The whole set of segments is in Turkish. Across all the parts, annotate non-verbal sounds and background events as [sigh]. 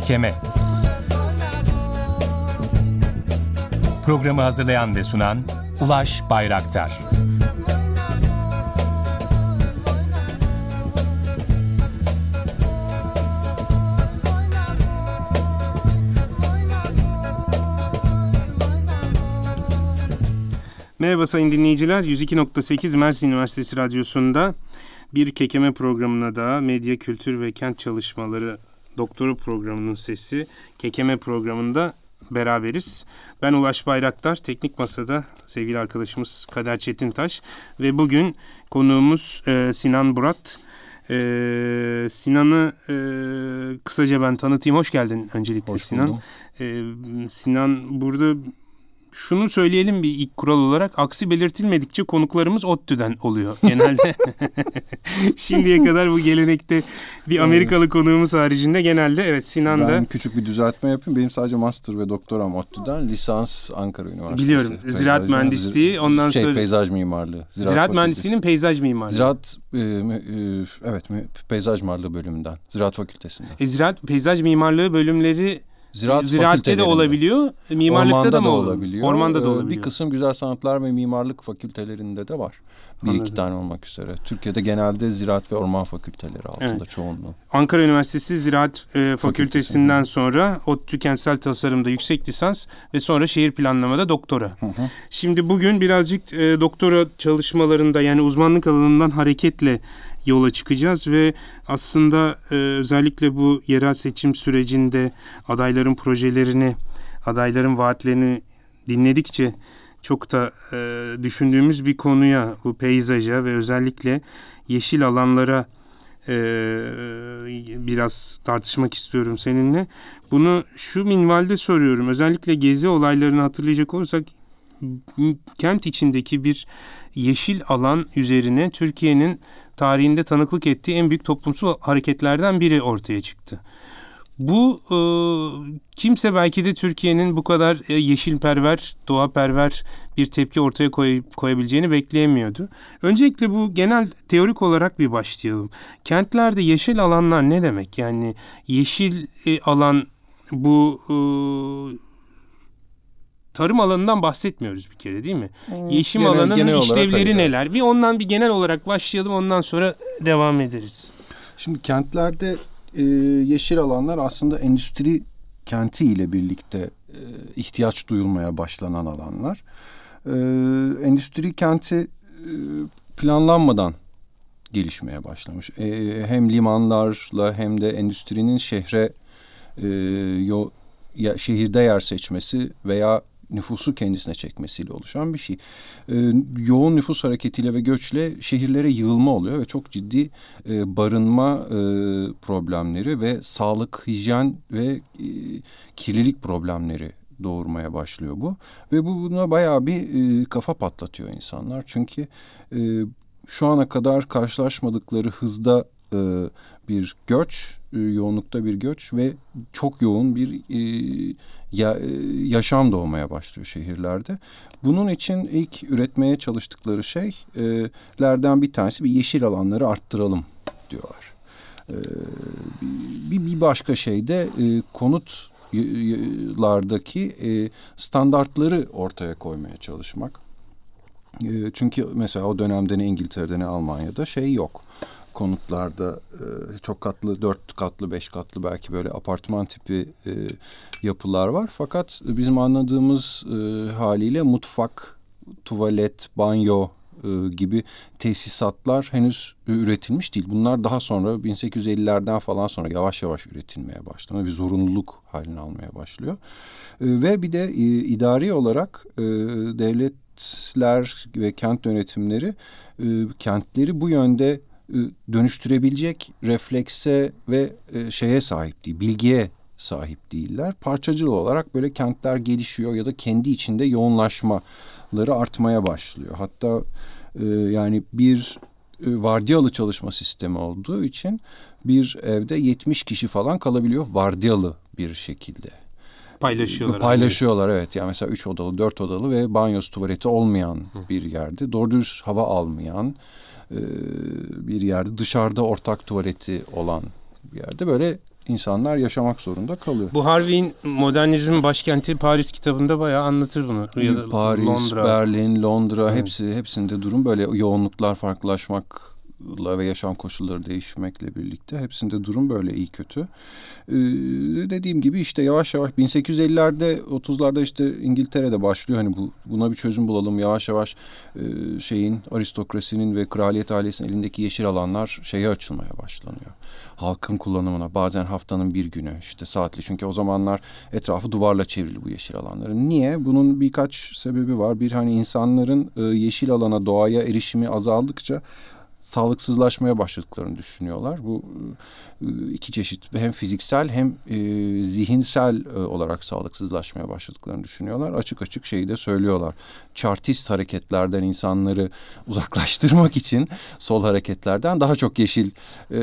Kekeme Programı hazırlayan ve sunan Ulaş Bayraktar Merhaba sayın dinleyiciler. 102.8 Mersin Üniversitesi Radyosu'nda bir kekeme programına da medya, kültür ve kent çalışmaları doktoru programının sesi kekeme programında beraberiz. Ben Ulaş Bayraktar, teknik masada sevgili arkadaşımız Kader Çetintaş ve bugün konuğumuz e, Sinan Burat. E, Sinan'ı e, kısaca ben tanıtayım. Hoş geldin öncelikle Hoş Sinan. E, Sinan burada şunu söyleyelim bir ilk kural olarak aksi belirtilmedikçe konuklarımız ODTÜ'den oluyor genelde. [laughs] Şimdiye kadar bu gelenekte bir Amerikalı konuğumuz haricinde genelde evet Sinan da. Ben küçük bir düzeltme yapayım. Benim sadece master ve doktoram ODTÜ'den lisans Ankara Üniversitesi. Biliyorum. Ziraat mühendisliği ondan şey, sonra. Peyzaj mimarlığı. Ziraat, Ziraat mühendisliğinin peyzaj mimarlığı. Ziraat e, e, evet peyzaj mimarlığı bölümünden. Ziraat fakültesinden. E, ziraat peyzaj mimarlığı bölümleri Ziraat Ziraatte de olabiliyor, mimarlıkta Ormanda da mı olabiliyor? Ormanda da ee, olabiliyor. Bir kısım güzel sanatlar ve mimarlık fakültelerinde de var. Bir Anladım. iki tane olmak üzere. Türkiye'de genelde ziraat ve orman fakülteleri altında evet. çoğunluğu. Ankara Üniversitesi Ziraat e, Fakültesinden sonra ODTÜ Kentsel Tasarım'da yüksek lisans ve sonra şehir planlamada doktora. Hı hı. Şimdi bugün birazcık e, doktora çalışmalarında yani uzmanlık alanından hareketle yola çıkacağız ve aslında e, özellikle bu yerel seçim sürecinde adayların projelerini, adayların vaatlerini dinledikçe çok da e, düşündüğümüz bir konuya, bu peyzaja ve özellikle yeşil alanlara e, biraz tartışmak istiyorum seninle. Bunu şu minvalde soruyorum. Özellikle gezi olaylarını hatırlayacak olursak kent içindeki bir yeşil alan üzerine Türkiye'nin tarihinde tanıklık ettiği en büyük toplumsal hareketlerden biri ortaya çıktı. Bu e, kimse belki de Türkiye'nin bu kadar e, yeşilperver, doğaperver bir tepki ortaya koy, koyabileceğini bekleyemiyordu. Öncelikle bu genel teorik olarak bir başlayalım. Kentlerde yeşil alanlar ne demek? Yani yeşil e, alan bu e, tarım alanından bahsetmiyoruz bir kere değil mi? Hmm, Yeşim genel, alanının genel işlevleri neler? Bir ondan bir genel olarak başlayalım ondan sonra devam ederiz. Şimdi kentlerde e, yeşil alanlar aslında endüstri kenti ile birlikte e, ihtiyaç duyulmaya başlanan alanlar. E, endüstri kenti e, planlanmadan gelişmeye başlamış. E, hem limanlarla hem de endüstrinin şehre e, yo, ya, şehirde yer seçmesi veya nüfusu kendisine çekmesiyle oluşan bir şey. E, yoğun nüfus hareketiyle ve göçle şehirlere yığılma oluyor ve çok ciddi e, barınma e, problemleri ve sağlık, hijyen ve e, kirlilik problemleri doğurmaya başlıyor bu. Ve bu buna bayağı bir e, kafa patlatıyor insanlar. Çünkü e, şu ana kadar karşılaşmadıkları hızda e, bir göç, e, yoğunlukta bir göç ve çok yoğun bir e, e, yaşam doğmaya başlıyor şehirlerde. Bunun için ilk üretmeye çalıştıkları şeylerden bir tanesi bir yeşil alanları arttıralım diyorlar. Bir, başka şey de konutlardaki standartları ortaya koymaya çalışmak. Çünkü mesela o dönemde ne İngiltere'de ne Almanya'da şey yok konutlarda e, çok katlı, dört katlı, beş katlı belki böyle apartman tipi e, yapılar var. Fakat bizim anladığımız e, haliyle mutfak, tuvalet, banyo e, gibi tesisatlar henüz üretilmiş değil. Bunlar daha sonra 1850'lerden falan sonra yavaş yavaş üretilmeye başlanıyor. Bir zorunluluk haline almaya başlıyor. E, ve bir de e, idari olarak e, devletler ve kent yönetimleri e, kentleri bu yönde dönüştürebilecek reflekse ve şeye sahip değil, bilgiye sahip değiller. Parçacıl olarak böyle kentler gelişiyor ya da kendi içinde yoğunlaşmaları artmaya başlıyor. Hatta yani bir vardiyalı çalışma sistemi olduğu için bir evde 70 kişi falan kalabiliyor vardiyalı bir şekilde. Paylaşıyorlar. Paylaşıyorlar evet. Yani mesela üç odalı, dört odalı ve banyosu tuvaleti olmayan Hı. bir yerde. Doğru düz hava almayan e, bir yerde dışarıda ortak tuvaleti olan bir yerde böyle insanlar yaşamak zorunda kalıyor. Bu Harvey'in Modernizmin Başkenti Paris kitabında bayağı anlatır bunu. Paris, Londra. Berlin, Londra evet. hepsi hepsinde durum böyle yoğunluklar farklılaşmak ve yaşam koşulları değişmekle birlikte hepsinde durum böyle iyi kötü. Ee, dediğim gibi işte yavaş yavaş 1850'lerde 30'larda işte İngiltere'de başlıyor hani bu buna bir çözüm bulalım yavaş yavaş e, şeyin aristokrasinin ve kraliyet ailesinin elindeki yeşil alanlar şeye açılmaya başlanıyor. Halkın kullanımına bazen haftanın bir günü işte saatli çünkü o zamanlar etrafı duvarla çevrili bu yeşil alanların. Niye? Bunun birkaç sebebi var. Bir hani insanların e, yeşil alana doğaya erişimi azaldıkça sağlıksızlaşmaya başladıklarını düşünüyorlar. Bu e, iki çeşit hem fiziksel hem e, zihinsel e, olarak sağlıksızlaşmaya başladıklarını düşünüyorlar. Açık açık şeyi de söylüyorlar. Chartist hareketlerden insanları [laughs] uzaklaştırmak için sol hareketlerden daha çok yeşil e,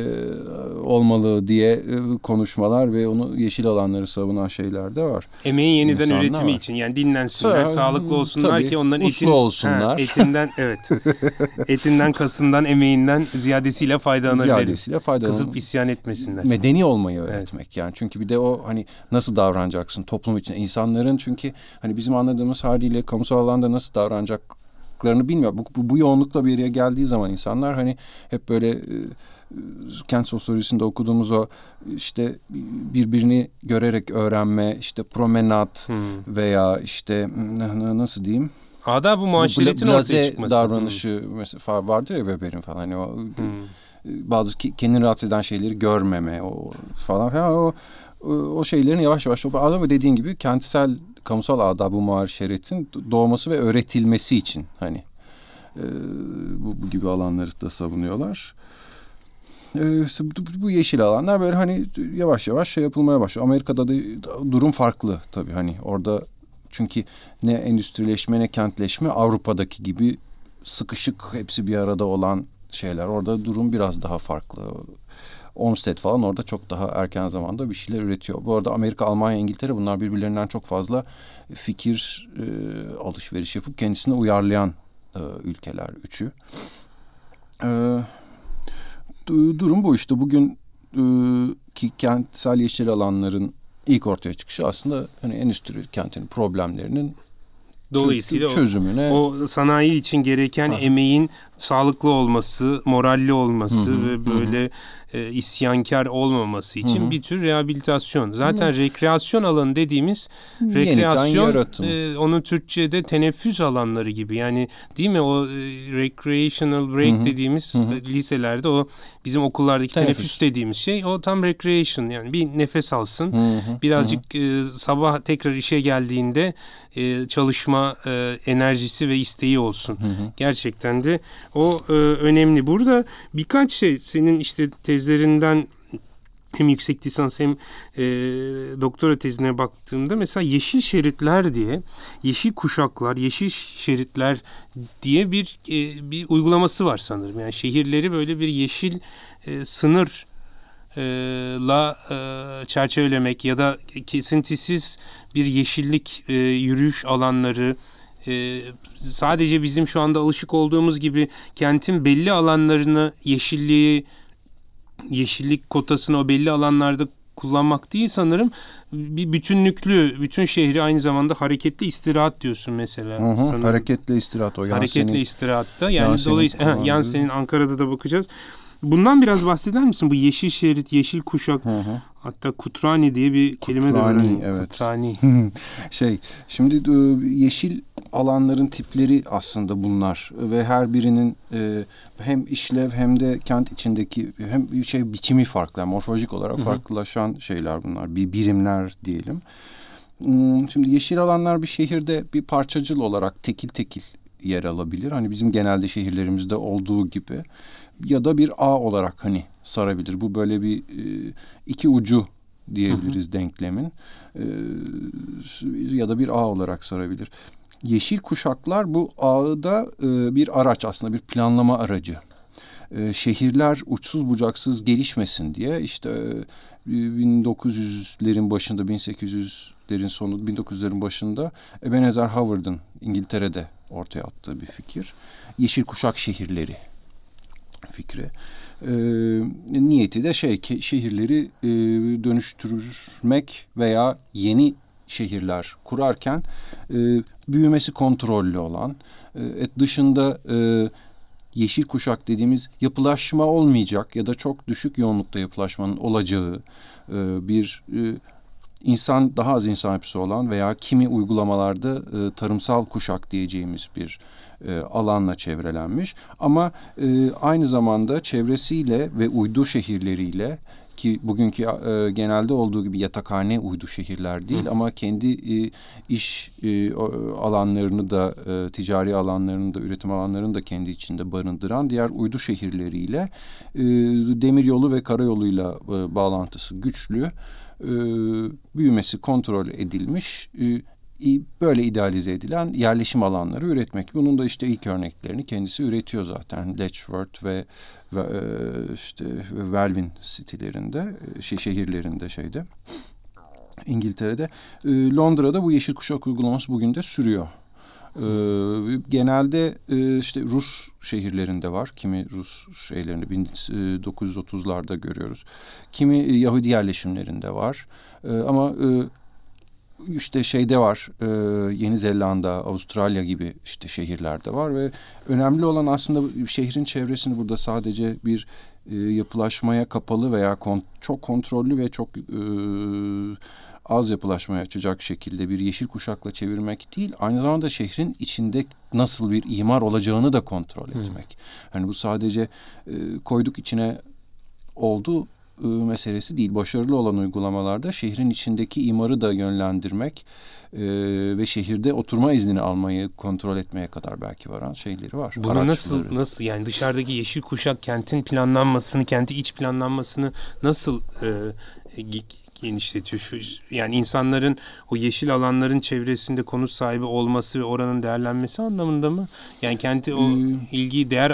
olmalı diye e, konuşmalar ve onu yeşil alanları savunan şeyler de var. Emeğin yeniden İnsanlar üretimi var. için yani dinlensinler, Sa sağlıklı olsunlar tabii, ki onların etin, olsunlar. Ha, etinden evet. [laughs] etinden kasından emeğinden ziyadesiyle faydalanabilir. Ziyadesiyle faydalan. Kızıp isyan etmesinler. Medeni olmayı öğretmek evet. yani. Çünkü bir de o hani nasıl davranacaksın toplum için insanların çünkü hani bizim anladığımız haliyle kamusal alanda nasıl davranacaklarını bilmiyor. Bu, bu, bu yoğunlukla bir yere geldiği zaman insanlar hani hep böyle e, kent sosyolojisinde okuduğumuz o işte birbirini görerek öğrenme, işte promenat hmm. veya işte nasıl diyeyim Ada bu muaşeretin ortaya çıkması. davranışı hmm. mesela vardır ya Weber'in falan hani o hmm. bazı kendini rahatsız eden şeyleri görmeme o falan falan o o şeylerin yavaş yavaş ama dediğin gibi kentsel kamusal adab-ı muaşeretin doğması ve öğretilmesi için hani e, bu, bu gibi alanları da savunuyorlar. E, bu yeşil alanlar böyle hani yavaş yavaş şey yapılmaya başlıyor. Amerika'da da durum farklı tabii hani orada çünkü ne endüstrileşme ne kentleşme Avrupa'daki gibi sıkışık hepsi bir arada olan şeyler. Orada durum biraz daha farklı. Olmsted falan orada çok daha erken zamanda bir şeyler üretiyor. Bu arada Amerika, Almanya, İngiltere bunlar birbirlerinden çok fazla fikir e, alışveriş yapıp kendisine uyarlayan e, ülkeler üçü. E, durum bu işte. Bugün e, ki kentsel yeşil alanların ilk ortaya çıkışı aslında hani endüstri kentinin problemlerinin Dolayısıyla çözümüne o, o sanayi için gereken ha. emeğin sağlıklı olması, moralli olması hı hı, ve böyle hı e, isyankar olmaması için Hı-hı. bir tür rehabilitasyon. Zaten Hı-hı. rekreasyon alanı dediğimiz rekreasyon e, onun Türkçe'de teneffüs alanları gibi. Yani değil mi o e, recreational break Hı-hı. dediğimiz Hı-hı. Liselerde o bizim okullardaki teneffüs. teneffüs dediğimiz şey o tam recreation yani bir nefes alsın. Hı-hı. Birazcık E, sabah tekrar işe geldiğinde e, çalışma e, enerjisi ve isteği olsun. Hı-hı. Gerçekten de o e, önemli. Burada birkaç şey senin işte tez tezlerinden hem yüksek lisans hem e, doktora tezine baktığımda mesela yeşil şeritler diye yeşil kuşaklar yeşil şeritler diye bir e, bir uygulaması var sanırım. Yani şehirleri böyle bir yeşil e, sınır la e, çerçevelemek ya da kesintisiz bir yeşillik e, yürüyüş alanları e, sadece bizim şu anda alışık olduğumuz gibi kentin belli alanlarını yeşilliği yeşillik kotasını o belli alanlarda kullanmak değil sanırım bir bütünlüklü bütün şehri aynı zamanda hareketli istirahat diyorsun mesela. Hı hı, hareketli istirahat o. Hareketli istirahatta yani dolayısıyla yan senin Ankara'da da bakacağız. Bundan biraz bahseder misin? Bu yeşil şerit, yeşil kuşak. Hı hı. Hatta kutrani diye bir kelime kutrani, de var. evet. Kutrani. [laughs] şey, şimdi e, yeşil alanların tipleri aslında bunlar ve her birinin e, hem işlev hem de kent içindeki hem şey biçimi farklı, yani morfolojik olarak Hı-hı. farklılaşan şeyler bunlar. Bir birimler diyelim. Hmm, şimdi yeşil alanlar bir şehirde bir parçacıl olarak tekil tekil yer alabilir. Hani bizim genelde şehirlerimizde olduğu gibi ya da bir ağ olarak hani sarabilir. Bu böyle bir e, iki ucu diyebiliriz hı hı. denklemin e, ya da bir ağ olarak sarabilir. Yeşil kuşaklar bu ağı da e, bir araç aslında bir planlama aracı. E, şehirler uçsuz bucaksız gelişmesin diye işte e, 1900'lerin başında 1800'lerin sonu 1900'lerin başında Ebenezer Howard'ın İngiltere'de ortaya attığı bir fikir. Yeşil kuşak şehirleri fikri. E, niyeti de şey ki şehirleri e, dönüştürmek veya yeni şehirler kurarken e, büyümesi kontrollü olan, e, dışında e, yeşil kuşak dediğimiz yapılaşma olmayacak ya da çok düşük yoğunlukta yapılaşmanın olacağı e, bir e, insan daha az insan yapısı olan veya kimi uygulamalarda e, tarımsal kuşak diyeceğimiz bir e, alanla çevrelenmiş. Ama e, aynı zamanda çevresiyle ve uydu şehirleriyle ki bugünkü e, genelde olduğu gibi yatakhane uydu şehirler değil Hı. ama kendi e, iş e, alanlarını da e, ticari alanlarını da üretim alanlarını da kendi içinde barındıran diğer uydu şehirleriyle e, demiryolu ve karayoluyla e, bağlantısı güçlü. E, büyümesi kontrol edilmiş. E, böyle idealize edilen yerleşim alanları üretmek. Bunun da işte ilk örneklerini kendisi üretiyor zaten. Letchworth ve, ve e, işte Welwyn city'lerinde, e, şey, şehirlerinde şeyde. İngiltere'de. E, Londra'da bu yeşil kuşak uygulaması bugün de sürüyor. Ee, genelde e, işte Rus şehirlerinde var. Kimi Rus şeylerini 1930'larda görüyoruz. Kimi Yahudi yerleşimlerinde var. Ama e, işte şeyde var e, Yeni Zelanda, Avustralya gibi işte şehirlerde var ve önemli olan aslında şehrin çevresini burada sadece bir e, yapılaşmaya kapalı veya kon, çok kontrollü ve çok e, az yapılaşmaya açacak şekilde bir yeşil kuşakla çevirmek değil, aynı zamanda şehrin içinde nasıl bir imar olacağını da kontrol etmek. Hmm. Hani bu sadece e, koyduk içine oldu meselesi değil. Başarılı olan uygulamalarda şehrin içindeki imarı da yönlendirmek e, ve şehirde oturma iznini almayı kontrol etmeye kadar belki varan şeyleri var. Bunu nasıl nasıl yani dışarıdaki yeşil kuşak kentin planlanmasını, kenti iç planlanmasını nasıl e, genişletiyor. Şu yani insanların o yeşil alanların çevresinde konut sahibi olması ve oranın değerlenmesi anlamında mı? Yani kendi o hmm. ilgi değer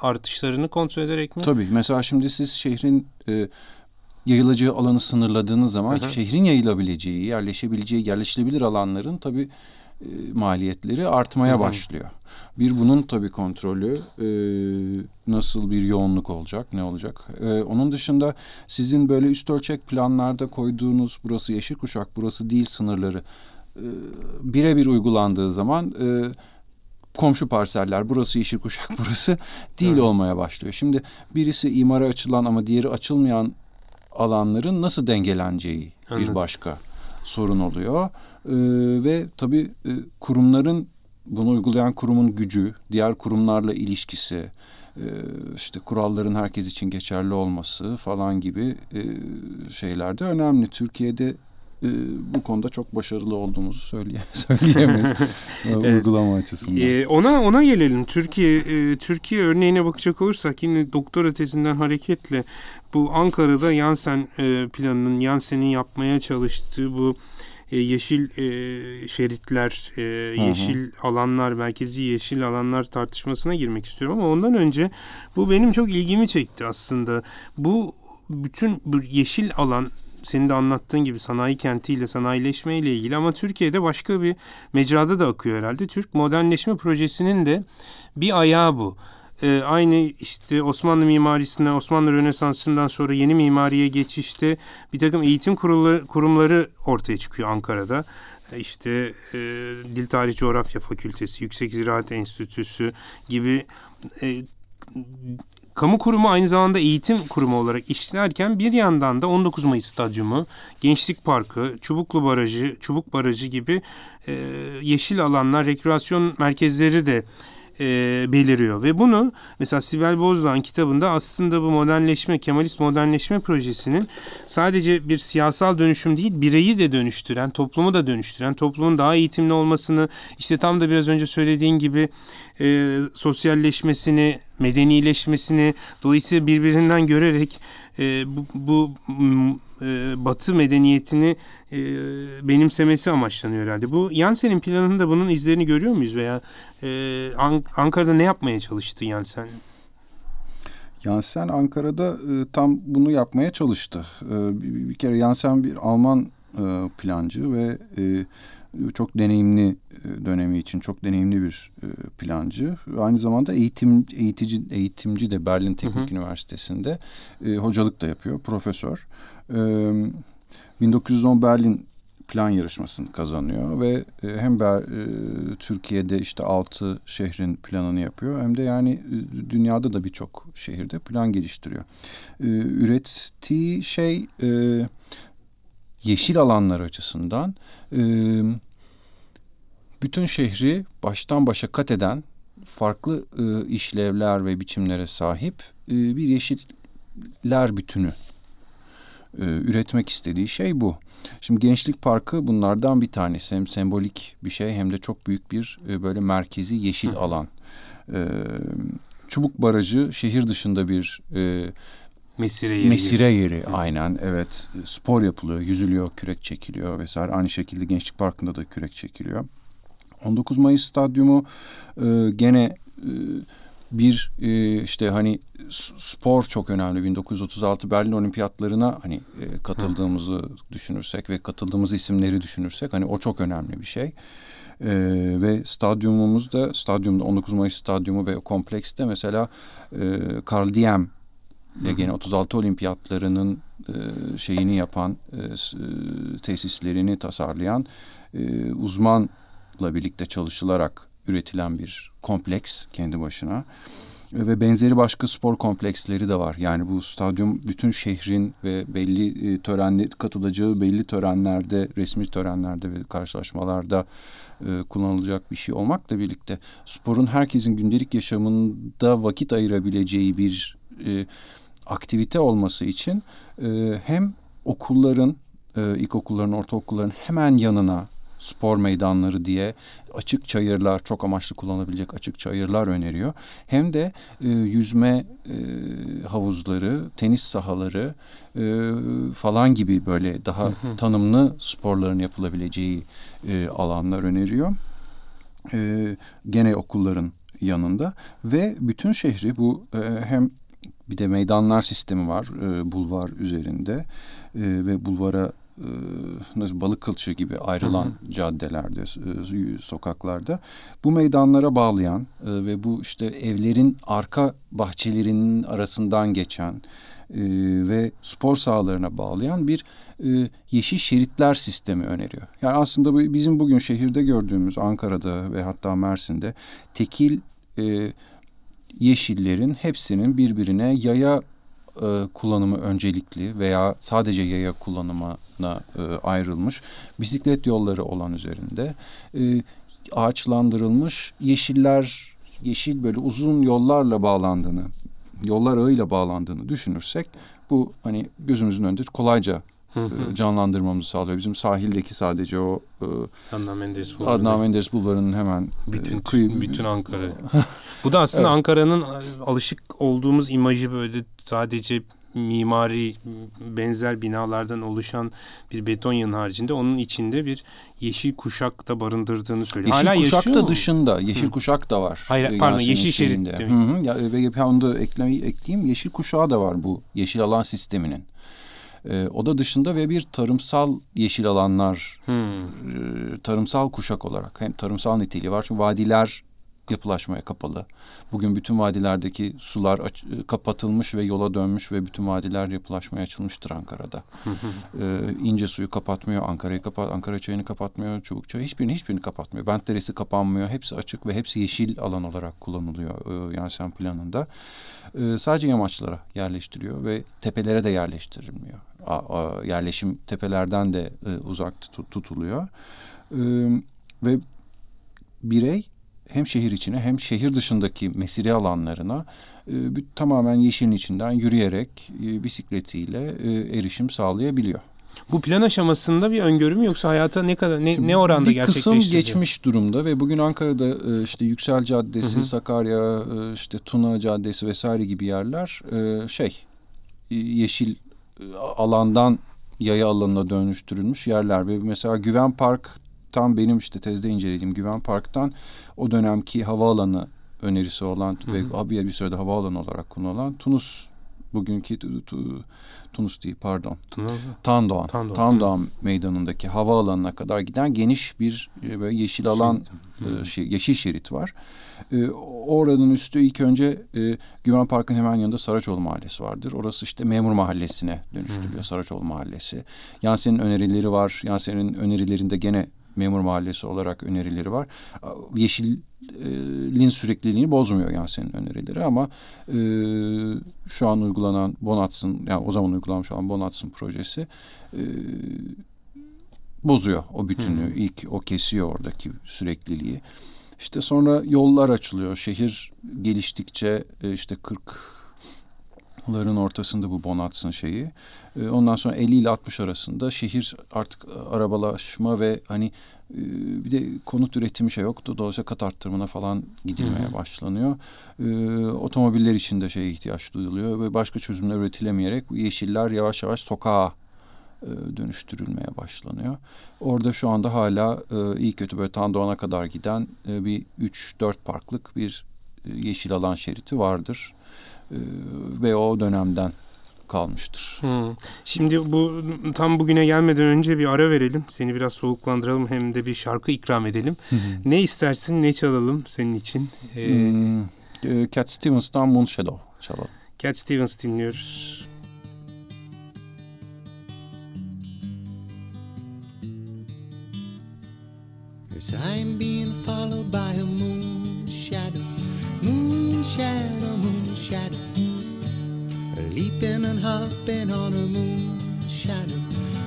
artışlarını kontrol ederek mi? Tabii. Mesela şimdi siz şehrin e, yayılacağı alanı sınırladığınız zaman Hı-hı. şehrin yayılabileceği, yerleşebileceği, yerleşilebilir alanların tabii e, maliyetleri artmaya Hı-hı. başlıyor. Bir bunun tabii kontrolü e, nasıl bir yoğunluk olacak, ne olacak? E, onun dışında sizin böyle üst ölçek planlarda koyduğunuz burası yeşil kuşak, burası değil sınırları e, birebir uygulandığı zaman e, komşu parseller burası yeşil kuşak [laughs] burası değil evet. olmaya başlıyor. Şimdi birisi imara açılan ama diğeri açılmayan alanların nasıl dengeleneceği Anladım. bir başka sorun oluyor. Ee, ve tabii e, kurumların bunu uygulayan kurumun gücü, diğer kurumlarla ilişkisi, e, işte kuralların herkes için geçerli olması falan gibi e, şeyler de önemli. Türkiye'de e, bu konuda çok başarılı olduğumuzu söyleye, [laughs] söyleyemeyiz [laughs] evet. uygulama açısından. E, ona ona gelelim. Türkiye e, Türkiye örneğine bakacak olursak yine doktora tezinden hareketle bu Ankara'da Yansen e, planının Yansen'in yapmaya çalıştığı bu e, yeşil e, şeritler, e, yeşil hı hı. alanlar, merkezi yeşil alanlar tartışmasına girmek istiyorum ama ondan önce bu benim çok ilgimi çekti aslında. Bu bütün bu yeşil alan senin de anlattığın gibi sanayi kentiyle, sanayileşme ile ilgili ama Türkiye'de başka bir mecrada da akıyor herhalde. Türk modernleşme projesinin de bir ayağı bu e, aynı işte Osmanlı mimarisinden, Osmanlı Rönesansı'ndan sonra yeni mimariye geçişte bir takım eğitim kurulları, kurumları ortaya çıkıyor Ankara'da. E, işte e, Dil Tarih Coğrafya Fakültesi, Yüksek Ziraat Enstitüsü gibi e, kamu kurumu aynı zamanda eğitim kurumu olarak işlerken bir yandan da 19 Mayıs Stadyumu, Gençlik Parkı, Çubuklu Barajı, Çubuk Barajı gibi e, yeşil alanlar, rekreasyon merkezleri de e, beliriyor. Ve bunu mesela Sibel Bozdağ'ın kitabında aslında bu modernleşme, Kemalist modernleşme projesinin sadece bir siyasal dönüşüm değil, bireyi de dönüştüren, toplumu da dönüştüren, toplumun daha eğitimli olmasını, işte tam da biraz önce söylediğin gibi e, sosyalleşmesini, medenileşmesini, dolayısıyla birbirinden görerek e, bu, bu e, Batı medeniyetini e, benimsemesi amaçlanıyor herhalde. Bu Yansen'in planında bunun izlerini görüyor muyuz veya e, Ankara'da ne yapmaya çalıştı Yansen? Yansen Ankara'da e, tam bunu yapmaya çalıştı. E, bir, bir kere Yansen bir Alman e, plancı ve e, çok deneyimli e, dönemi için çok deneyimli bir e, plancı. Aynı zamanda eğitim eğitici eğitimci de Berlin Teknik hı hı. Üniversitesi'nde e, hocalık da yapıyor, profesör. E, 1910 Berlin plan yarışmasını kazanıyor ve e, hem Ber, Türkiye'de işte altı şehrin planını yapıyor hem de yani dünyada da birçok şehirde plan geliştiriyor. Ürettiği şey yeşil alanlar açısından bütün şehri baştan başa kat eden farklı e, işlevler ve biçimlere sahip e, bir yeşiller bütünü e, üretmek istediği şey bu. Şimdi Gençlik Parkı bunlardan bir tanesi. Hem sembolik bir şey hem de çok büyük bir e, böyle merkezi yeşil Hı. alan. E, Çubuk Barajı şehir dışında bir e, Mesire yeri. Mesire yeri Hı. aynen evet. Spor yapılıyor, yüzülüyor, kürek çekiliyor vesaire. Aynı şekilde Gençlik Parkı'nda da kürek çekiliyor. 19 Mayıs Stadyumu e, gene e, bir e, işte hani spor çok önemli. 1936 Berlin Olimpiyatlarına hani e, katıldığımızı Hı. düşünürsek ve katıldığımız isimleri düşünürsek hani o çok önemli bir şey. E, ve stadyumumuzda stadyumda 19 Mayıs stadyumu ve komplekste mesela e, Karl Diem ile gene 36 olimpiyatlarının e, şeyini yapan e, tesislerini tasarlayan e, uzmanla birlikte çalışılarak üretilen bir kompleks kendi başına ve benzeri başka spor kompleksleri de var. Yani bu stadyum bütün şehrin ve belli e, törenle katılacağı belli törenlerde, resmi törenlerde ve karşılaşmalarda e, kullanılacak bir şey olmakla birlikte sporun herkesin gündelik yaşamında vakit ayırabileceği bir e, aktivite olması için hem okulların, e, ilkokulların, ortaokulların hemen yanına spor meydanları diye açık çayırlar çok amaçlı kullanabilecek açık çayırlar öneriyor. Hem de e, yüzme e, havuzları, tenis sahaları e, falan gibi böyle daha tanımlı sporların yapılabileceği e, alanlar öneriyor. E, gene okulların yanında ve bütün şehri bu e, hem bir de meydanlar sistemi var e, bulvar üzerinde e, ve bulvara e, balık kılçığı gibi ayrılan hı hı. caddelerde, e, sokaklarda bu meydanlara bağlayan e, ve bu işte evlerin arka bahçelerinin arasından geçen ve spor sahalarına bağlayan bir yeşil şeritler sistemi öneriyor. Yani aslında bizim bugün şehirde gördüğümüz Ankara'da ve hatta Mersin'de tekil yeşillerin hepsinin birbirine yaya e, kullanımı öncelikli veya sadece yaya kullanımına e, ayrılmış bisiklet yolları olan üzerinde e, ağaçlandırılmış yeşiller yeşil böyle uzun yollarla bağlandığını yollar ağıyla bağlandığını düşünürsek bu hani gözümüzün önünde kolayca e, canlandırmamızı sağlıyor. Bizim sahildeki sadece o e, Adnan Menderes Bulvarı. Adnan Menderes Bulvarı'nın hemen e, bütün kıyı, bütün Ankara. [laughs] Bu da aslında evet. Ankara'nın alışık olduğumuz imajı böyle sadece mimari benzer binalardan oluşan bir beton yığın haricinde onun içinde bir yeşil kuşak da barındırdığını söylüyor. Yeşil Hala kuşak da mu? dışında yeşil Hı. kuşak da var. Hayır pardon yeşil şerit. Hı hı. Ya, ve onu da eklemeyi ekleyeyim yeşil kuşağı da var bu yeşil alan sisteminin. E, o da dışında ve bir tarımsal yeşil alanlar, hmm. e, tarımsal kuşak olarak hem tarımsal niteliği var. Çünkü vadiler yapılaşmaya kapalı. Bugün bütün vadilerdeki sular aç, e, kapatılmış ve yola dönmüş ve bütün vadiler yapılaşmaya açılmıştır Ankara'da. ee, ince suyu kapatmıyor, Ankara'yı kapat, Ankara çayını kapatmıyor, Çubuk çayı hiçbirini hiçbirini kapatmıyor. Bent deresi kapanmıyor. Hepsi açık ve hepsi yeşil alan olarak kullanılıyor e, yani sen planında. Ee, sadece yamaçlara yerleştiriyor ve tepelere de yerleştirilmiyor. Yerleşim tepelerden de e, uzak tut, tutuluyor. Ve birey hem şehir içine hem şehir dışındaki mesire alanlarına e, tamamen yeşilin içinden yürüyerek e, bisikletiyle e, erişim sağlayabiliyor. Bu plan aşamasında bir öngörü mü yoksa hayata ne kadar ne, ne oranda? Bir kısım geçmiş durumda ve bugün Ankara'da e, işte Yüksel Caddesi, hı hı. Sakarya, e, işte Tuna Caddesi vesaire gibi yerler e, şey yeşil alandan yaya alanına dönüştürülmüş yerler ve mesela Güven Park tam benim işte tezde incelediğim Güven Park'tan o dönemki havaalanı önerisi olan hı hı. ve bir, bir sürede havaalanı olarak kullanılan Tunus bugünkü tu, tu, Tunus değil pardon. Tandoğan. Tandoğan. Tandoğan meydanındaki havaalanına kadar giden geniş bir e, böyle yeşil alan e, şey, yeşil şerit var. E, oranın üstü ilk önce e, Güven Park'ın hemen yanında Saraçoğlu Mahallesi vardır. Orası işte memur mahallesine dönüştürülüyor Saraçoğlu Mahallesi. Yasin'in önerileri var. Yasin'in önerilerinde gene memur mahallesi olarak önerileri var. Yeşilin sürekliliğini bozmuyor Yasin'in önerileri ama e, şu an uygulanan Bonats'ın yani o zaman uygulanmış olan Bonats'ın projesi e, bozuyor o bütünlüğü. Hmm. İlk o kesiyor oradaki sürekliliği. İşte sonra yollar açılıyor. Şehir geliştikçe e, işte 40 ların ortasında bu Bonats'ın şeyi. E, ondan sonra 50 ile 60 arasında şehir artık arabalaşma ve hani e, bir de konut üretimi şey yoktu. Dolayısıyla kat arttırımına falan gidilmeye Hı-hı. başlanıyor. Otomobiller için de şeye ihtiyaç duyuluyor ve başka çözümler üretilemeyerek bu yeşiller yavaş yavaş sokağa dönüştürülmeye başlanıyor. Orada şu anda hala iyi kötü böyle Tandoğan'a kadar giden bir 3-4 parklık bir yeşil alan şeriti vardır. Ve o dönemden kalmıştır. Hmm. Şimdi bu tam bugüne gelmeden önce bir ara verelim. Seni biraz soluklandıralım hem de bir şarkı ikram edelim. ne istersin, ne çalalım senin için? Ee, hmm. Cat Stevens'tan Moonshadow çalalım. Cat Stevens dinliyoruz. As I'm being followed by a moon shadow, moon shadow, and hopping on a moon shadow,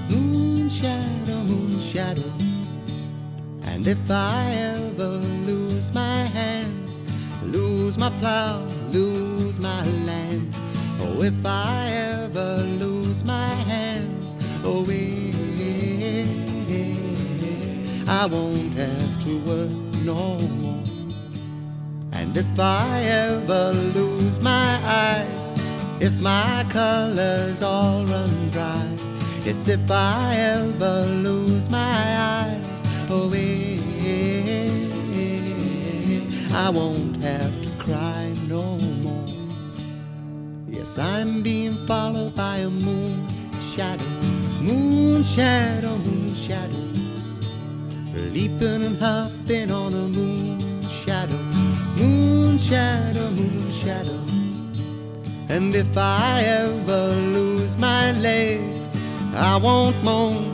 moon shadow, moon shadow. And if I ever lose my hands, lose my plow, lose my land, oh, if I ever lose my hands, oh, eh, I won't have to work no more. And if I ever lose my eyes, if my colors all run dry, yes, if I ever lose my eyes, oh, eh, eh, eh, eh, I won't have to cry no more. Yes, I'm being followed by a moon shadow, moon shadow, moon shadow leaping and hopping on a moon shadow, moon shadow, moon shadow. And if I ever lose my legs, I won't moan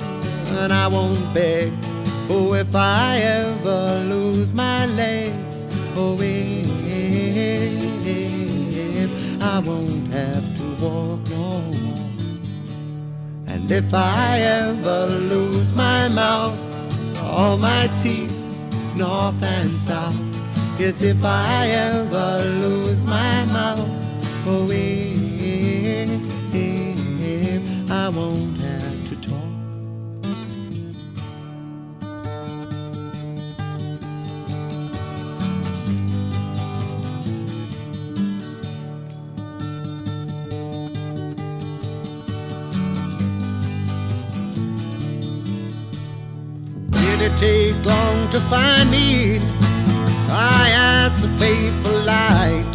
and I won't beg. Oh, if I ever lose my legs, oh, if I won't have to walk no more. And if I ever lose my mouth, all my teeth, north and south. Yes, if I ever lose my mouth, oh, if I won't have to talk. Did it take long to find me? I asked the faithful light.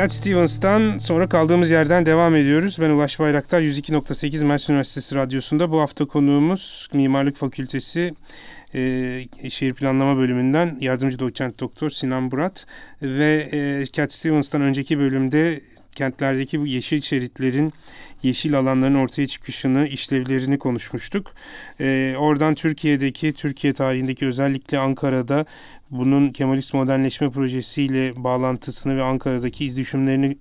Cat Stevens'tan sonra kaldığımız yerden devam ediyoruz. Ben Ulaş Bayraktar, 102.8 Mersin Üniversitesi Radyosu'nda. Bu hafta konuğumuz Mimarlık Fakültesi e, Şehir Planlama Bölümünden yardımcı doçent doktor Sinan Burat ve e, Cat Stevens'tan önceki bölümde kentlerdeki bu yeşil şeritlerin, yeşil alanların ortaya çıkışını, işlevlerini konuşmuştuk. Ee, oradan Türkiye'deki, Türkiye tarihindeki özellikle Ankara'da bunun Kemalist modernleşme projesiyle bağlantısını ve Ankara'daki izdüşümlerini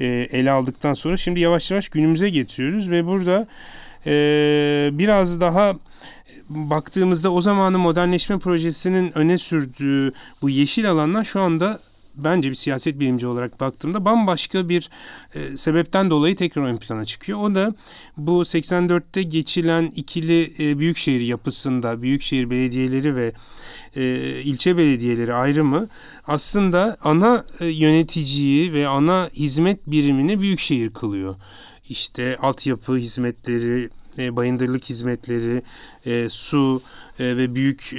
e, ele aldıktan sonra şimdi yavaş yavaş günümüze getiriyoruz ve burada e, biraz daha baktığımızda o zamanın modernleşme projesinin öne sürdüğü bu yeşil alanlar şu anda bence bir siyaset bilimci olarak baktığımda bambaşka bir e, sebepten dolayı tekrar ön plana çıkıyor. O da bu 84'te geçilen ikili e, büyükşehir yapısında büyükşehir belediyeleri ve e, ilçe belediyeleri ayrımı aslında ana e, yöneticiyi ve ana hizmet birimini büyükşehir kılıyor. İşte altyapı hizmetleri, e, bayındırlık hizmetleri, e, su e, ve büyük e,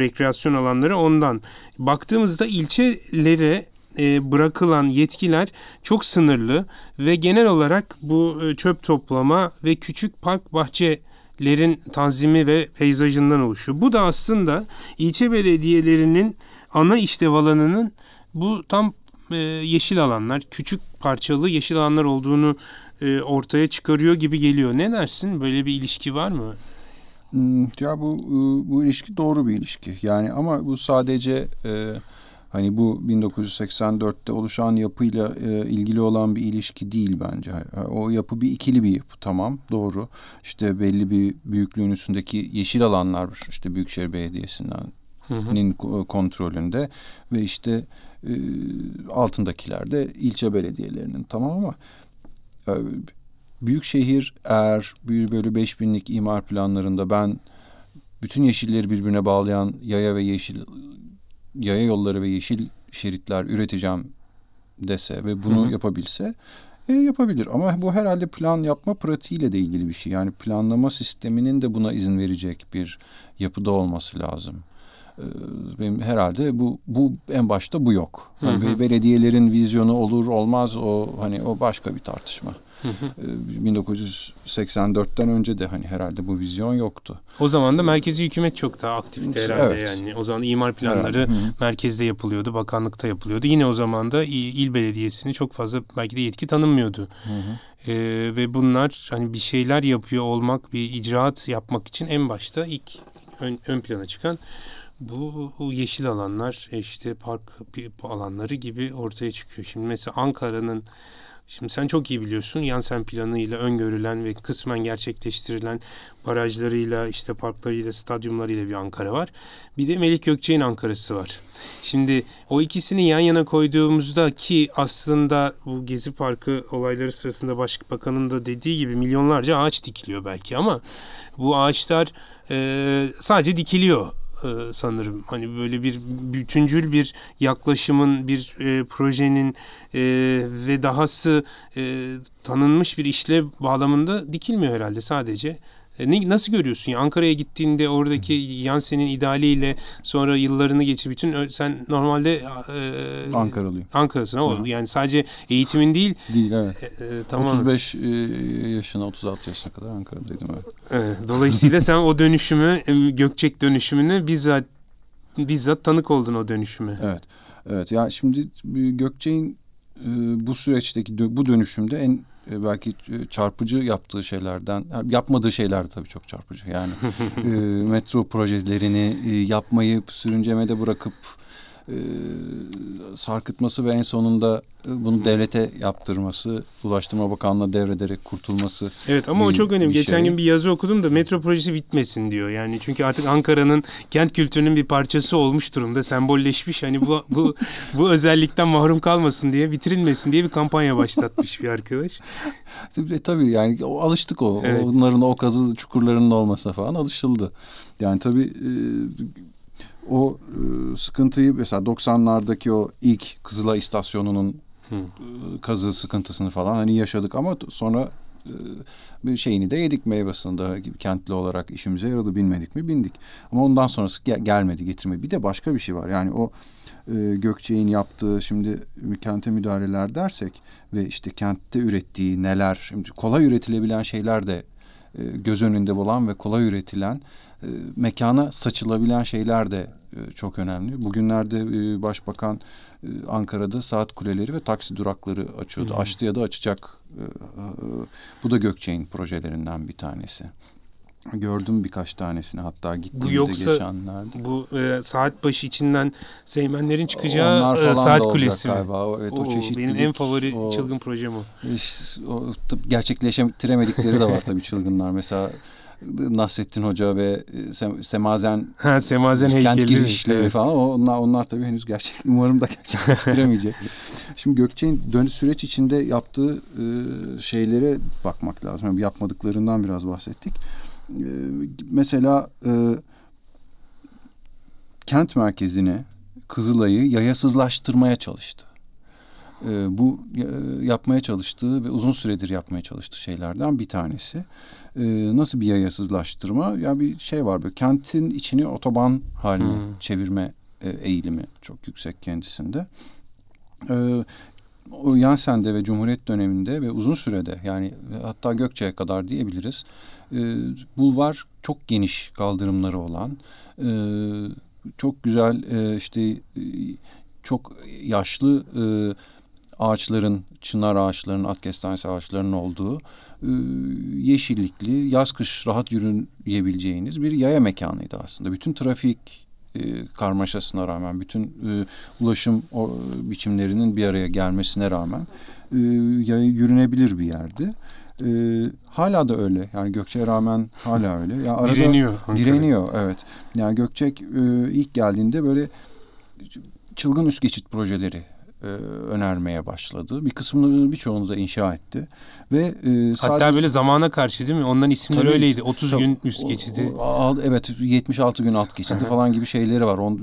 rekreasyon alanları ondan. Baktığımızda ilçelere e, bırakılan yetkiler çok sınırlı ve genel olarak bu e, çöp toplama ve küçük park bahçelerin tanzimi ve peyzajından oluşuyor. Bu da aslında ilçe belediyelerinin ana işlev alanının bu tam e, yeşil alanlar, küçük parçalı yeşil alanlar olduğunu e, ortaya çıkarıyor gibi geliyor. Ne dersin? Böyle bir ilişki var mı? Hmm, ya bu bu ilişki doğru bir ilişki. Yani ama bu sadece e, hani bu 1984'te oluşan yapıyla e, ilgili olan bir ilişki değil bence. O yapı bir ikili bir yapı tamam doğru. İşte belli bir büyüklüğün üstündeki yeşil alanlar işte Büyükşehir Belediyesi'nden nin kontrolünde ve işte e, altındakiler de ilçe belediyelerinin tamam ama e, büyük şehir eğer bir beş binlik imar planlarında ben bütün yeşilleri birbirine bağlayan yaya ve yeşil yaya yolları ve yeşil şeritler üreteceğim dese ve bunu hı hı. yapabilse e, yapabilir. Ama bu herhalde plan yapma pratiğiyle de ilgili bir şey. Yani planlama sisteminin de buna izin verecek bir yapıda olması lazım. Ee, benim herhalde bu bu en başta bu yok. Hani hı hı. belediyelerin vizyonu olur olmaz o hani o başka bir tartışma. Hı hı. 1984'ten ee, önce de hani herhalde bu vizyon yoktu. O zaman da merkezi hükümet çok daha aktifti herhalde evet. yani. O zaman imar planları herhalde. merkezde yapılıyordu, bakanlıkta yapılıyordu. Yine o zaman da il belediyesini çok fazla belki de yetki tanınmıyordu. Hı hı. Ee, ve bunlar hani bir şeyler yapıyor olmak, bir icraat yapmak için en başta ilk ön, ön plana çıkan bu yeşil alanlar işte park alanları gibi ortaya çıkıyor. Şimdi mesela Ankara'nın Şimdi sen çok iyi biliyorsun Yansen planıyla öngörülen ve kısmen gerçekleştirilen barajlarıyla, işte parklarıyla, stadyumlarıyla bir Ankara var. Bir de Melik Gökçe'nin Ankara'sı var. Şimdi o ikisini yan yana koyduğumuzda ki aslında bu Gezi Parkı olayları sırasında Başbakanın da dediği gibi milyonlarca ağaç dikiliyor belki ama bu ağaçlar e, sadece dikiliyor e, sanırım. Hani böyle bir bütüncül bir yaklaşımın, bir e, projenin e, ve dahası e, tanınmış bir işlev bağlamında dikilmiyor herhalde sadece. E, ne, nasıl görüyorsun? Yani Ankara'ya gittiğinde oradaki Yansen'in idealiyle sonra yıllarını geçir. Bütün sen normalde e, Ankaralıyım. Ankara'sın ama yani sadece eğitimin değil. Değil evet. E, e, tamam. 35 e, yaşına 36 yaşına kadar Ankara'daydım evet. evet dolayısıyla sen o dönüşümü e, Gökçek dönüşümünü bizzat bizzat tanık oldun o dönüşüme. Evet. Evet. Ya şimdi Gökçek'in e, bu süreçteki bu dönüşümde en e, belki e, çarpıcı yaptığı şeylerden yapmadığı şeyler tabii çok çarpıcı. Yani [laughs] e, metro projelerini yapmayı sürüncemede bırakıp e, sarkıtması ve en sonunda e, bunu devlete yaptırması, Ulaştırma Bakanlığı'na devrederek kurtulması. Evet ama bir, o çok önemli. Geçen şey. gün bir yazı okudum da metro projesi bitmesin diyor. Yani çünkü artık Ankara'nın kent kültürünün bir parçası olmuş durumda, sembolleşmiş. Hani bu bu bu özellikten mahrum kalmasın diye, bitirilmesin diye bir kampanya başlatmış bir arkadaş. E, tabii yani o, alıştık o. Evet. Onların o kazı çukurlarının olmasına falan alışıldı. Yani tabii e, o e, sıkıntıyı mesela 90'lardaki o ilk Kızılay istasyonunun e, kazı sıkıntısını falan hani yaşadık ama sonra e, bir şeyini de yedik meyvesini de gibi kentli olarak işimize yaradı bilmedik mi bindik. Ama ondan sonrası gel- gelmedi getirmedi. Bir de başka bir şey var yani o e, Gökçe'nin yaptığı şimdi kente müdahaleler dersek ve işte kentte ürettiği neler şimdi kolay üretilebilen şeyler de e, göz önünde olan ve kolay üretilen e, mekana saçılabilen şeyler de e, çok önemli. Bugünlerde e, Başbakan e, Ankara'da saat kuleleri ve taksi durakları açıyordu. Hmm. Açtı ya da açacak. E, e, bu da Gökçe'nin projelerinden bir tanesi. Gördüm birkaç tanesini hatta gittiğimde bu yoksa, geçenlerde. Bu e, saat başı içinden Seymenlerin çıkacağı e, saat kulesi mi? Galiba. O, evet, Oo, o çeşitlilik. Benim en favori o, çılgın projem o. Iş, o gerçekleştiremedikleri de var tabii çılgınlar. Mesela Nasrettin Hoca ve e, Sem Semazen, ha, Semazen kent heykeli. girişleri Evet. falan onlar, onlar tabii henüz gerçek [laughs] umarım da gerçekleştiremeyecek. [laughs] Şimdi Gökçe'nin dön süreç içinde yaptığı e, şeylere bakmak lazım. Yani yapmadıklarından biraz bahsettik. E, mesela e, kent merkezine Kızılay'ı yayasızlaştırmaya çalıştı. E, bu e, yapmaya çalıştığı ve uzun süredir yapmaya çalıştığı şeylerden bir tanesi. E, nasıl bir yayasızlaştırma? Ya bir şey var böyle kentin içini otoban haline Hmm. çevirme e, eğilimi çok yüksek kendisinde. E, o Yansen'de ve Cumhuriyet döneminde ve uzun sürede yani hatta Gökçe'ye kadar diyebiliriz. E, bulvar çok geniş kaldırımları olan, e, çok güzel e, işte e, çok yaşlı e, ağaçların, çınar ağaçlarının, at kestanesi ağaçlarının olduğu e, yeşillikli, yaz kış rahat yürüyebileceğiniz bir yaya mekanıydı aslında. Bütün trafik e, karmaşasına rağmen, bütün e, ulaşım o, biçimlerinin bir araya gelmesine rağmen e, yaya yürünebilir bir yerdi. E, hala da öyle. Yani Gökçe'ye rağmen hala öyle. Ya arada- Direniyor. Direniyor evet. Yani Gökçek e, ilk geldiğinde böyle çılgın üst geçit projeleri e, önermeye başladı. Bir kısmını birçoğunu da inşa etti. Ve e, Hatta böyle zamana karşı değil mi? Onların isimleri Tabii. öyleydi. 30 Tabii. gün üst geçidi. O- o- al- evet 76 gün alt geçidi falan gibi şeyleri var. On,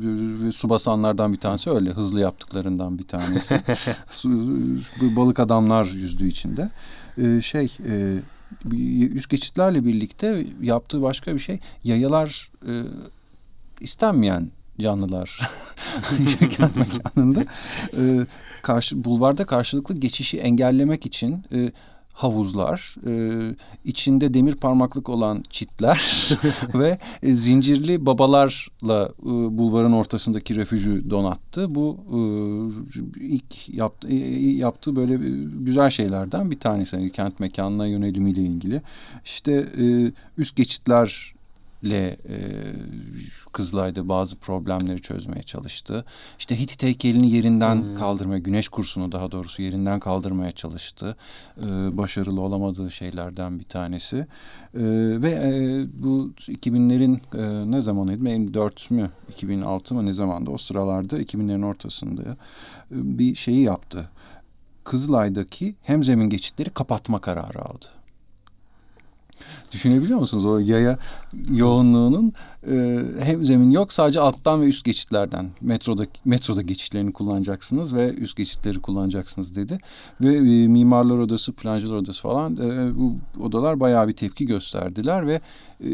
su basanlardan bir tanesi öyle. Hızlı yaptıklarından bir tanesi. [laughs] su, balık adamlar yüzdüğü içinde. Ee, şey e, üst geçitlerle birlikte yaptığı başka bir şey yayalar e, istenmeyen canlılar kent [laughs] [laughs] mekanında e, karşı bulvarda karşılıklı geçişi engellemek için e, havuzlar, e, içinde demir parmaklık olan çitler [laughs] ve e, zincirli babalarla e, bulvarın ortasındaki refüjü donattı. Bu e, ilk yaptı, e, yaptığı böyle güzel şeylerden bir tanesi. Yani kent mekanına yönelimiyle ilgili. İşte e, üst geçitler ile e, Kızılay'da bazı problemleri çözmeye çalıştı. İşte Hitit heykelini yerinden Hmm. kaldırmaya, güneş kursunu daha doğrusu yerinden kaldırmaya çalıştı. E, başarılı olamadığı şeylerden bir tanesi. E, ve e, bu 2000'lerin e, ne zamanıydı? Benim 4 mü 2006 mı ne zamanda o sıralarda 2000'lerin ortasında e, bir şeyi yaptı. Kızılay'daki hemzemin geçitleri kapatma kararı aldı. Düşünebiliyor musunuz? O yaya yoğunluğunun e, hem zemin yok sadece alttan ve üst geçitlerden. Metroda metroda geçişlerini kullanacaksınız ve üst geçitleri kullanacaksınız dedi. Ve e, mimarlar odası, plancılar odası falan e, bu odalar bayağı bir tepki gösterdiler ve e,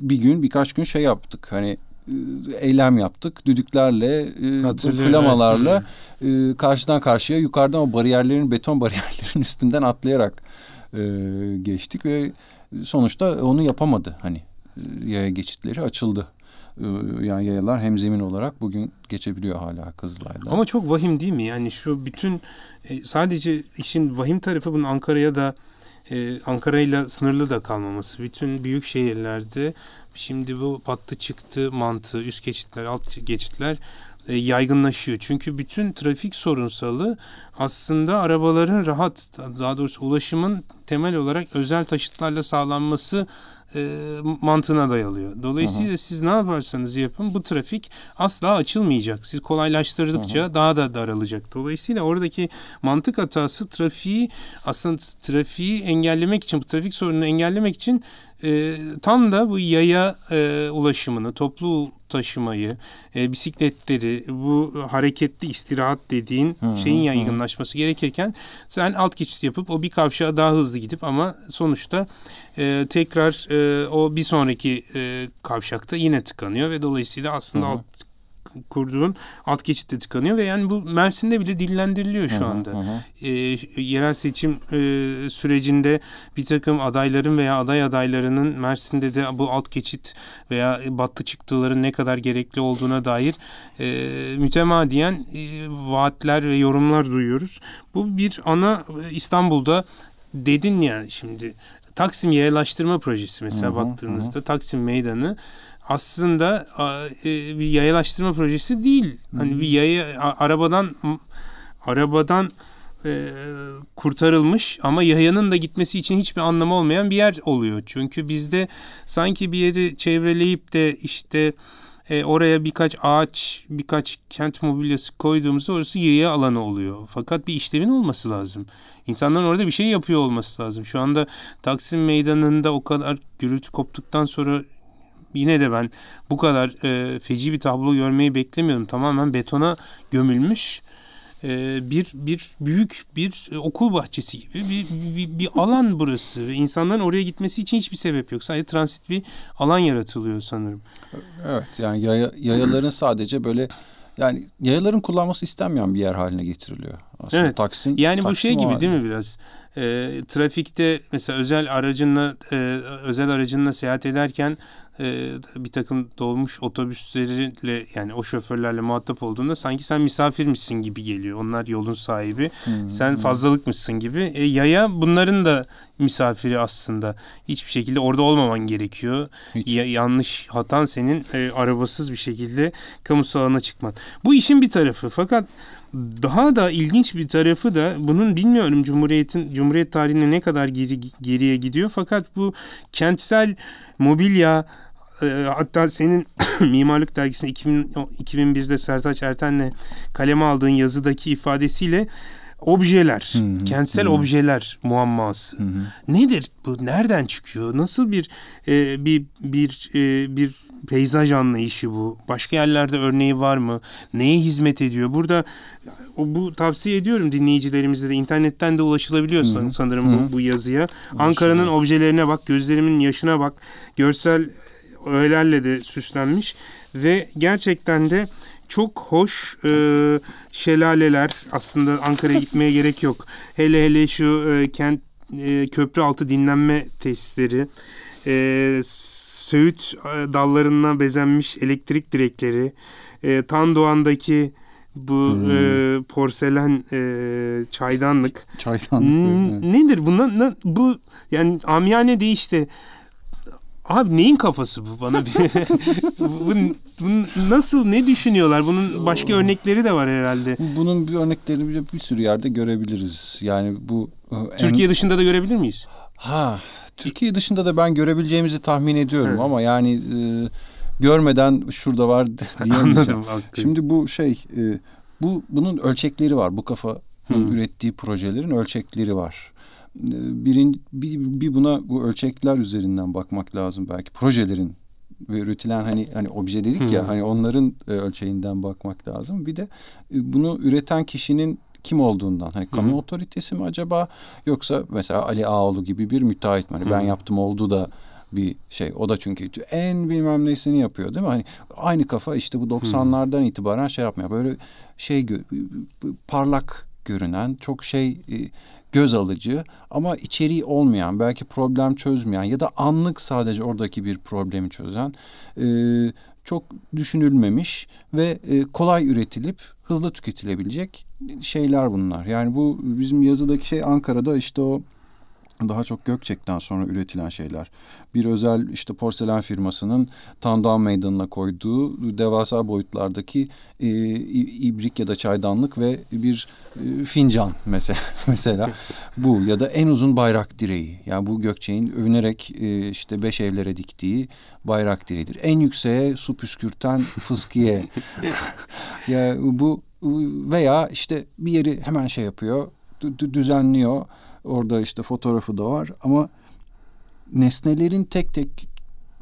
bir gün birkaç gün şey yaptık. Hani e, eylem yaptık. Düdüklerle e, flamalarla e, karşıdan karşıya yukarıdan o bariyerlerin beton bariyerlerin [laughs] üstünden atlayarak e, geçtik ve sonuçta onu yapamadı hani e, yaya geçitleri açıldı. E, yani yayalar hemzemin olarak bugün geçebiliyor hala Kızılay'da. Ama çok vahim değil mi? Yani şu bütün sadece işin vahim tarafı bunun Ankara'ya da Ankara'yla sınırlı da kalmaması. Bütün büyük şehirlerde şimdi bu battı çıktı mantığı üst geçitler alt geçitler yaygınlaşıyor. Çünkü bütün trafik sorunsalı aslında arabaların rahat daha doğrusu ulaşımın temel olarak özel taşıtlarla sağlanması e, mantığına dayalıyor. Dolayısıyla siz ne yaparsanız yapın bu trafik asla açılmayacak. Siz kolaylaştırdıkça daha da daralacak. Dolayısıyla oradaki mantık hatası trafiği aslında trafiği engellemek için bu trafik sorununu engellemek için e, tam da bu yaya e, ulaşımını, toplu taşımayı, e, bisikletleri, bu hareketli istirahat dediğin Hı hı, şeyin hı. yaygınlaşması gerekirken sen alt geçit yapıp o bir kavşağa daha hızlı gidip ama sonuçta e, tekrar e, o bir sonraki e, kavşakta yine tıkanıyor ve dolayısıyla aslında Hı hı. alt kurduğun alt geçitte tıkanıyor ve yani bu Mersin'de bile dillendiriliyor şu Hı hı, anda hı hı. e, yerel seçim e, sürecinde bir takım adayların veya aday adaylarının Mersin'de de bu alt geçit veya battı çıktıların ne kadar gerekli olduğuna dair e, mütemadiyen e, vaatler ve yorumlar duyuyoruz. Bu bir ana e, İstanbul'da dedin ya şimdi Taksim yayalaştırma projesi mesela Hı hı, baktığınızda Taksim Meydanı aslında e, bir yayalaştırma projesi değil. Hani bir yaya arabadan arabadan e, kurtarılmış ama yayanın da gitmesi için hiçbir anlamı olmayan bir yer oluyor. Çünkü bizde sanki bir yeri çevreleyip de işte e, oraya birkaç ağaç, birkaç kent mobilyası koyduğumuzda orası yaya alanı oluyor. Fakat bir işlevin olması lazım. İnsanların orada bir şey yapıyor olması lazım. Şu anda Taksim Meydanı'nda o kadar gürültü koptuktan sonra yine de ben bu kadar e, feci bir tablo görmeyi beklemiyordum. Tamamen betona gömülmüş e, bir bir büyük bir okul bahçesi gibi bir, bir, bir alan burası. İnsanların oraya gitmesi için hiçbir sebep yok. Sadece transit bir alan yaratılıyor sanırım. Evet yani yaya, yayaların [clears throat] sadece böyle yani yayaların kullanması istenmeyen bir yer haline getiriliyor. Aslında evet. Taksim, yani Taksim bu şey gibi değil mi biraz? E, trafikte mesela özel aracınla e, özel aracınla seyahat ederken e, bir takım dolmuş otobüsleriyle yani o şoförlerle muhatap olduğunda sanki sen misafirmişsin gibi geliyor. Onlar yolun sahibi. Hmm, sen hmm. fazlalıkmışsın gibi. E, yaya bunların da misafiri aslında. Hiçbir şekilde orada olmaman gerekiyor. Ya, yanlış hatan senin e, arabasız bir şekilde kamusal alana çıkman. Bu işin bir tarafı. Fakat daha da ilginç bir tarafı da bunun bilmiyorum Cumhuriyet'in Cumhuriyet tarihine ne kadar geri, geriye gidiyor fakat bu kentsel mobilya e, hatta senin [coughs] Mimarlık Dergisi'nde 2000, 2001'de Sertaç Erten'le kaleme aldığın yazıdaki ifadesiyle objeler, hı hı, kentsel hı. objeler muamması. Hı hı. Nedir bu? Nereden çıkıyor? Nasıl bir e, bir bir e, bir peyzaj anlayışı bu? Başka yerlerde örneği var mı? Neye hizmet ediyor? Burada bu tavsiye ediyorum dinleyicilerimize de internetten de ulaşılabiliyor Hı-hı. sanırım Hı-hı. bu, bu yazıya. Ankara'nın objelerine bak, gözlerimin yaşına bak. Görsel öğelerle de süslenmiş ve gerçekten de çok hoş e, şelaleler aslında Ankara'ya [laughs] gitmeye gerek yok. Hele hele şu e, kent e, köprü altı dinlenme tesisleri e, söğüt e, dallarına bezenmiş elektrik direkleri, e, Tandoğan'daki bu hmm. e, porselen e, çaydanlık. Çaydanlık. N- nedir bu? Na, bu yani amiyane de işte Abi neyin kafası bu bana bir [laughs] bu, bu, nasıl ne düşünüyorlar? Bunun başka örnekleri de var herhalde. Bunun bir örneklerini bir, bir sürü yerde görebiliriz. Yani bu e, Türkiye en... dışında da görebilir miyiz? Ha Türkiye dışında da ben görebileceğimizi tahmin ediyorum evet. ama yani e, görmeden şurada var [laughs] diyemeyeceğim. Şimdi bu şey e, bu bunun ölçekleri var. Bu kafa ürettiği projelerin ölçekleri var. E, birin, bir, bir buna bu ölçekler üzerinden bakmak lazım belki projelerin ve üretilen hani hani obje dedik ya hani onların e, ölçeğinden bakmak lazım. Bir de e, bunu üreten kişinin kim olduğundan. Hani kamu Hı. otoritesi mi acaba yoksa mesela Ali Ağoğlu gibi bir müteahhit mi? Hani ben yaptım oldu da bir şey. O da çünkü en bilmem nesini yapıyor değil mi? Hani aynı kafa işte bu 90'lardan itibaren şey yapmıyor. Böyle şey parlak görünen çok şey e, göz alıcı ama içeriği olmayan belki problem çözmeyen ya da anlık sadece oradaki bir problemi çözen çok düşünülmemiş ve kolay üretilip hızlı tüketilebilecek şeyler bunlar. Yani bu bizim yazıdaki şey Ankara'da işte o daha çok Gökçek'ten sonra üretilen şeyler. Bir özel işte porselen firmasının Tandoğan Meydanı'na koyduğu devasa boyutlardaki e, ibrik ya da çaydanlık ve bir e, fincan mesela [laughs] mesela bu ya da en uzun bayrak direği. Yani bu Gökçek'in övünerek e, işte beş evlere diktiği bayrak direğidir. En yükseğe su püskürten fıskiye. [laughs] ya bu veya işte bir yeri hemen şey yapıyor, düzenliyor Orada işte fotoğrafı da var ama nesnelerin tek tek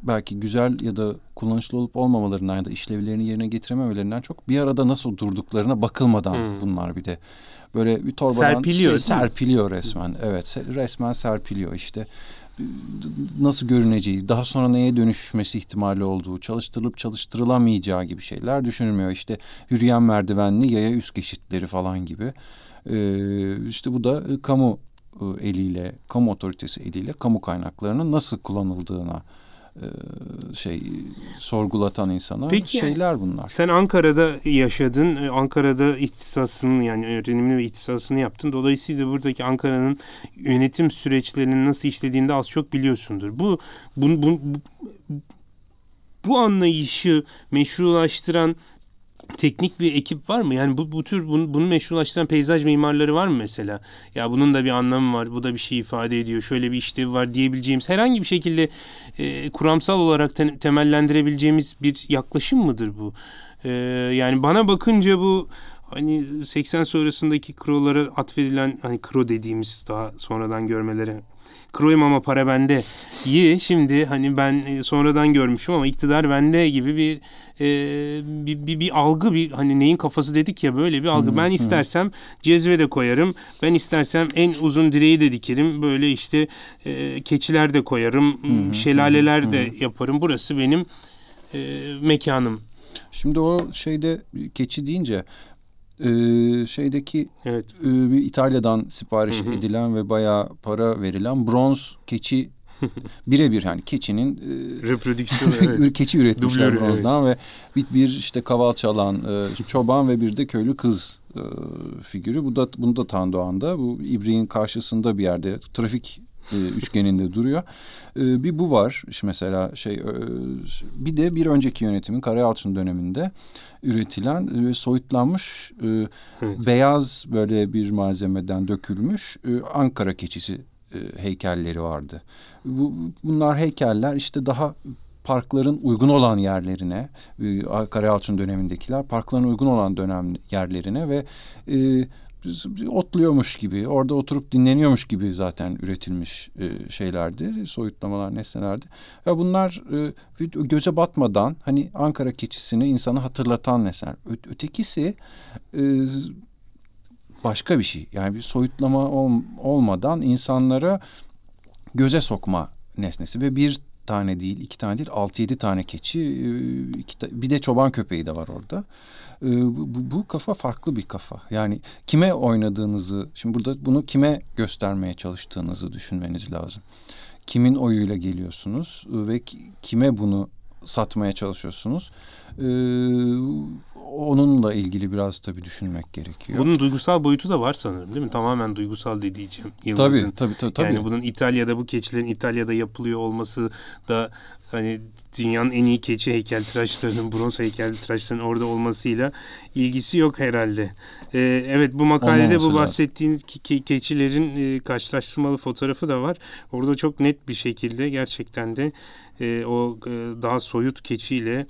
belki güzel ya da kullanışlı olup olmamalarından ya da işlevlerini yerine getirememelerinden çok bir arada nasıl durduklarına bakılmadan hmm. bunlar bir de böyle bir torbadan serpiliyor, şey, serpiliyor resmen. Evet, resmen serpiliyor işte nasıl görüneceği, daha sonra neye dönüşmesi ihtimali olduğu, çalıştırılıp çalıştırılamayacağı gibi şeyler düşünülmüyor. İşte yürüyen merdivenli yaya üst geçitleri falan gibi. Ee, işte bu da kamu e, eliyle, kamu otoritesi eliyle kamu kaynaklarının nasıl kullanıldığına e, şey sorgulatan insana Peki, şeyler bunlar. Sen Ankara'da yaşadın. E, Ankara'da ihtisasını yani öğrenimini ve ihtisasını yaptın. Dolayısıyla buradaki Ankara'nın yönetim süreçlerinin nasıl işlediğini de az çok biliyorsundur. Bu bu, bu, bu, bu anlayışı meşrulaştıran teknik bir ekip var mı? Yani bu, bu tür bunu, bunu meşrulaştıran peyzaj mimarları var mı mesela? Ya bunun da bir anlamı var, bu da bir şey ifade ediyor, şöyle bir işlevi var diyebileceğimiz herhangi bir şekilde e, kuramsal olarak te, temellendirebileceğimiz bir yaklaşım mıdır bu? E, yani bana bakınca bu hani 80 sonrasındaki krolara atfedilen hani kro dediğimiz daha sonradan görmelere kroyum ama para bende yi şimdi hani ben e, sonradan görmüşüm ama iktidar bende gibi bir e, bir, bir, bir algı bir hani neyin kafası dedik ya böyle bir algı. Hmm, ben istersem cezve de koyarım. Ben istersem en uzun direği de dikerim. Böyle işte e, keçiler de koyarım. Hmm, şelaleler hmm, de hmm. yaparım. Burası benim e, mekanım. Şimdi o şeyde keçi deyince e, şeydeki evet. e, bir İtalya'dan sipariş hı hı. edilen ve bayağı para verilen bronz keçi [laughs] birebir yani keçinin e, reprodüksiyonu evet. [laughs] keçi üretmişler bronzdan evet. ve bir, bir işte kavalçı alan e, çoban ve bir de köylü kız e, figürü. Bu da bunu da Tan Doğan'da bu İbriğin karşısında bir yerde trafik e, üçgeninde duruyor. E, bir bu var. İşte mesela şey e, bir de bir önceki yönetimin Karayalçın döneminde üretilen ve soyutlanmış e, evet. beyaz böyle bir malzemeden dökülmüş e, Ankara keçisi e, heykelleri vardı. Bu, bunlar heykeller işte daha parkların uygun olan yerlerine, e, Karayalçın dönemindekiler parkların uygun olan dönem yerlerine ve e, otluyormuş gibi, orada oturup dinleniyormuş gibi zaten üretilmiş e, şeylerdi, soyutlamalar, nesnelerdi. Ve bunlar e, göze batmadan hani Ankara keçisini insanı hatırlatan nesneler. Ö ötekisi e, başka bir şey. Yani bir soyutlama ol, olmadan insanlara göze sokma nesnesi ve bir tane değil, iki tane değil, altı yedi tane keçi, iki, bir de çoban köpeği de var orada. E, bu, bu kafa farklı bir kafa. Yani kime oynadığınızı, şimdi burada bunu kime göstermeye çalıştığınızı düşünmeniz lazım. Kimin oyuyla geliyorsunuz ve kime bunu satmaya çalışıyorsunuz. Ee, onunla ilgili biraz tabii düşünmek gerekiyor. Bunun duygusal boyutu da var sanırım değil mi? Tamamen duygusal dediğim Yılmaz'ın. Tabii, tabii, tabii, tabii. Yani bunun İtalya'da bu keçilerin İtalya'da yapılıyor olması da hani dünyanın en iyi keçi heykeltıraşlarının, bronz heykeltıraşlarının orada olmasıyla ilgisi yok herhalde. Ee, evet bu makalede bu bahsettiğin ke- keçilerin e, karşılaştırmalı fotoğrafı da var. Orada çok net bir şekilde gerçekten de e, o e, daha soyut keçiyle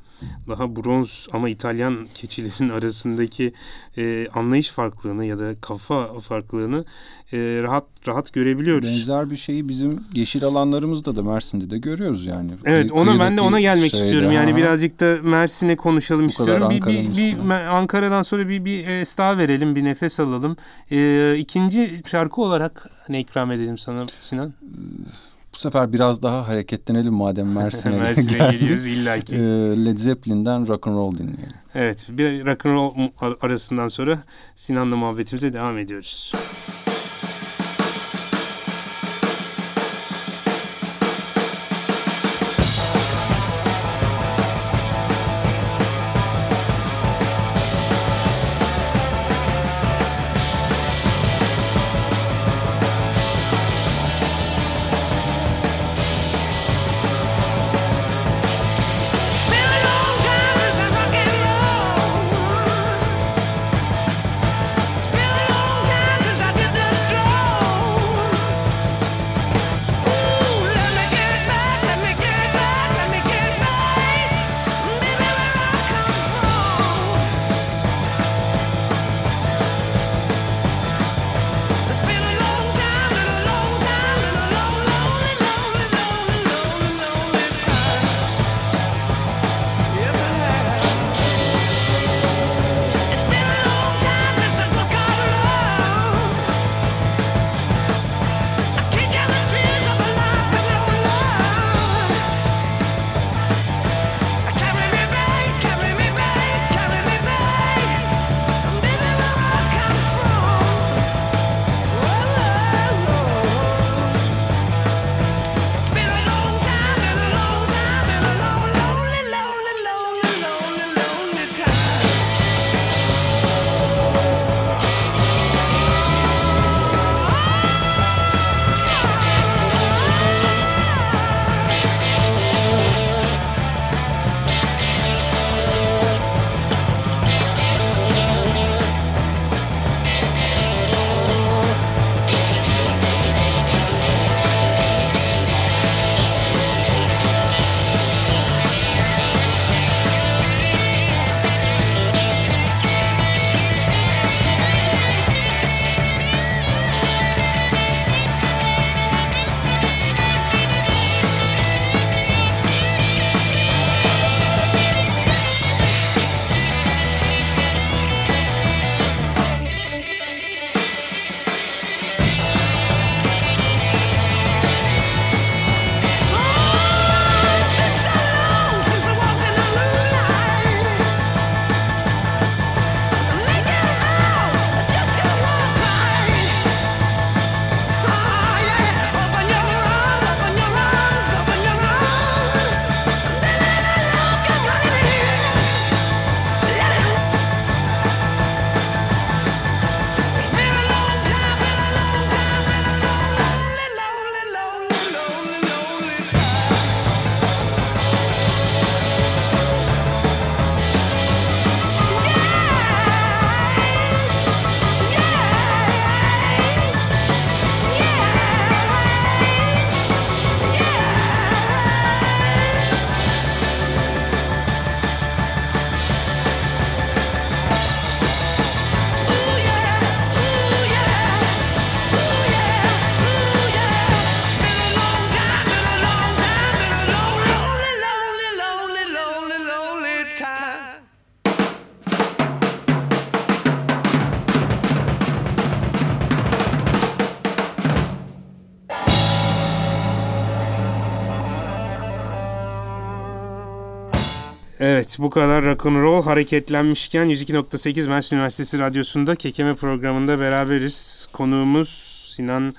daha bronz ama İtalyan keçilerin [laughs] arasındaki e, anlayış farklılığını ya da kafa farklılığını e, rahat rahat görebiliyoruz. Benzer bir şeyi bizim yeşil alanlarımızda da Mersin'de de görüyoruz yani. Evet ona ben de ona gelmek şeyde, istiyorum. Yani ha. birazcık da Mersin'e konuşalım Bu istiyorum. Bir, bir, bir Ankara'dan sonra bir bir es daha verelim, bir nefes alalım. E, ikinci şarkı olarak ne ikram edelim sana Sinan? Bu sefer biraz daha hareketlenelim madem [laughs] Mersin'e Mersin'e geliyoruz illaki. Ee, Led Zeppelin'den Rock and Roll dinleyelim. Evet bir rock and roll arasından sonra Sinan'la muhabbetimize devam ediyoruz. time. Evet bu kadar rock'n'roll hareketlenmişken 102.8 Mersin Üniversitesi Radyosu'nda Kekeme programında beraberiz. Konuğumuz Sinan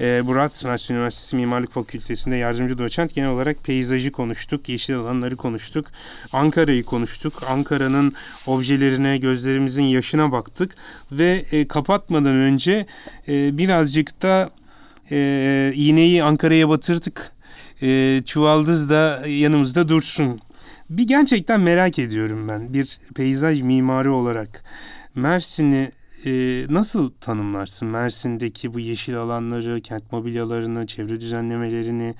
e, Burat Mersin Üniversitesi Mimarlık Fakültesi'nde yardımcı doçent. Genel olarak peyzajı konuştuk, yeşil alanları konuştuk, Ankara'yı konuştuk. Ankara'nın objelerine, gözlerimizin yaşına baktık ve e, kapatmadan önce e, birazcık da e, iğneyi Ankara'ya batırdık. E, çuvaldız da yanımızda dursun bir gerçekten merak ediyorum ben bir peyzaj mimarı olarak. Mersin'i e, nasıl tanımlarsın? Mersin'deki bu yeşil alanları, kent mobilyalarını, çevre düzenlemelerini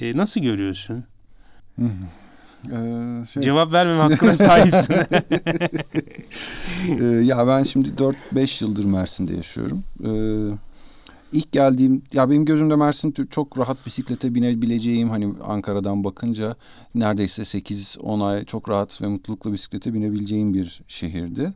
e, nasıl görüyorsun? [laughs] Ee, şey, Cevap vermeme hakkına [laughs] sahipsin. e, ya ben şimdi 4-5 yıldır Mersin'de yaşıyorum. Ee, ilk geldiğim ya benim gözümde Mersin çok rahat bisiklete binebileceğim hani Ankara'dan bakınca neredeyse 8-10 ay çok rahat ve mutlulukla bisiklete binebileceğim bir şehirdi.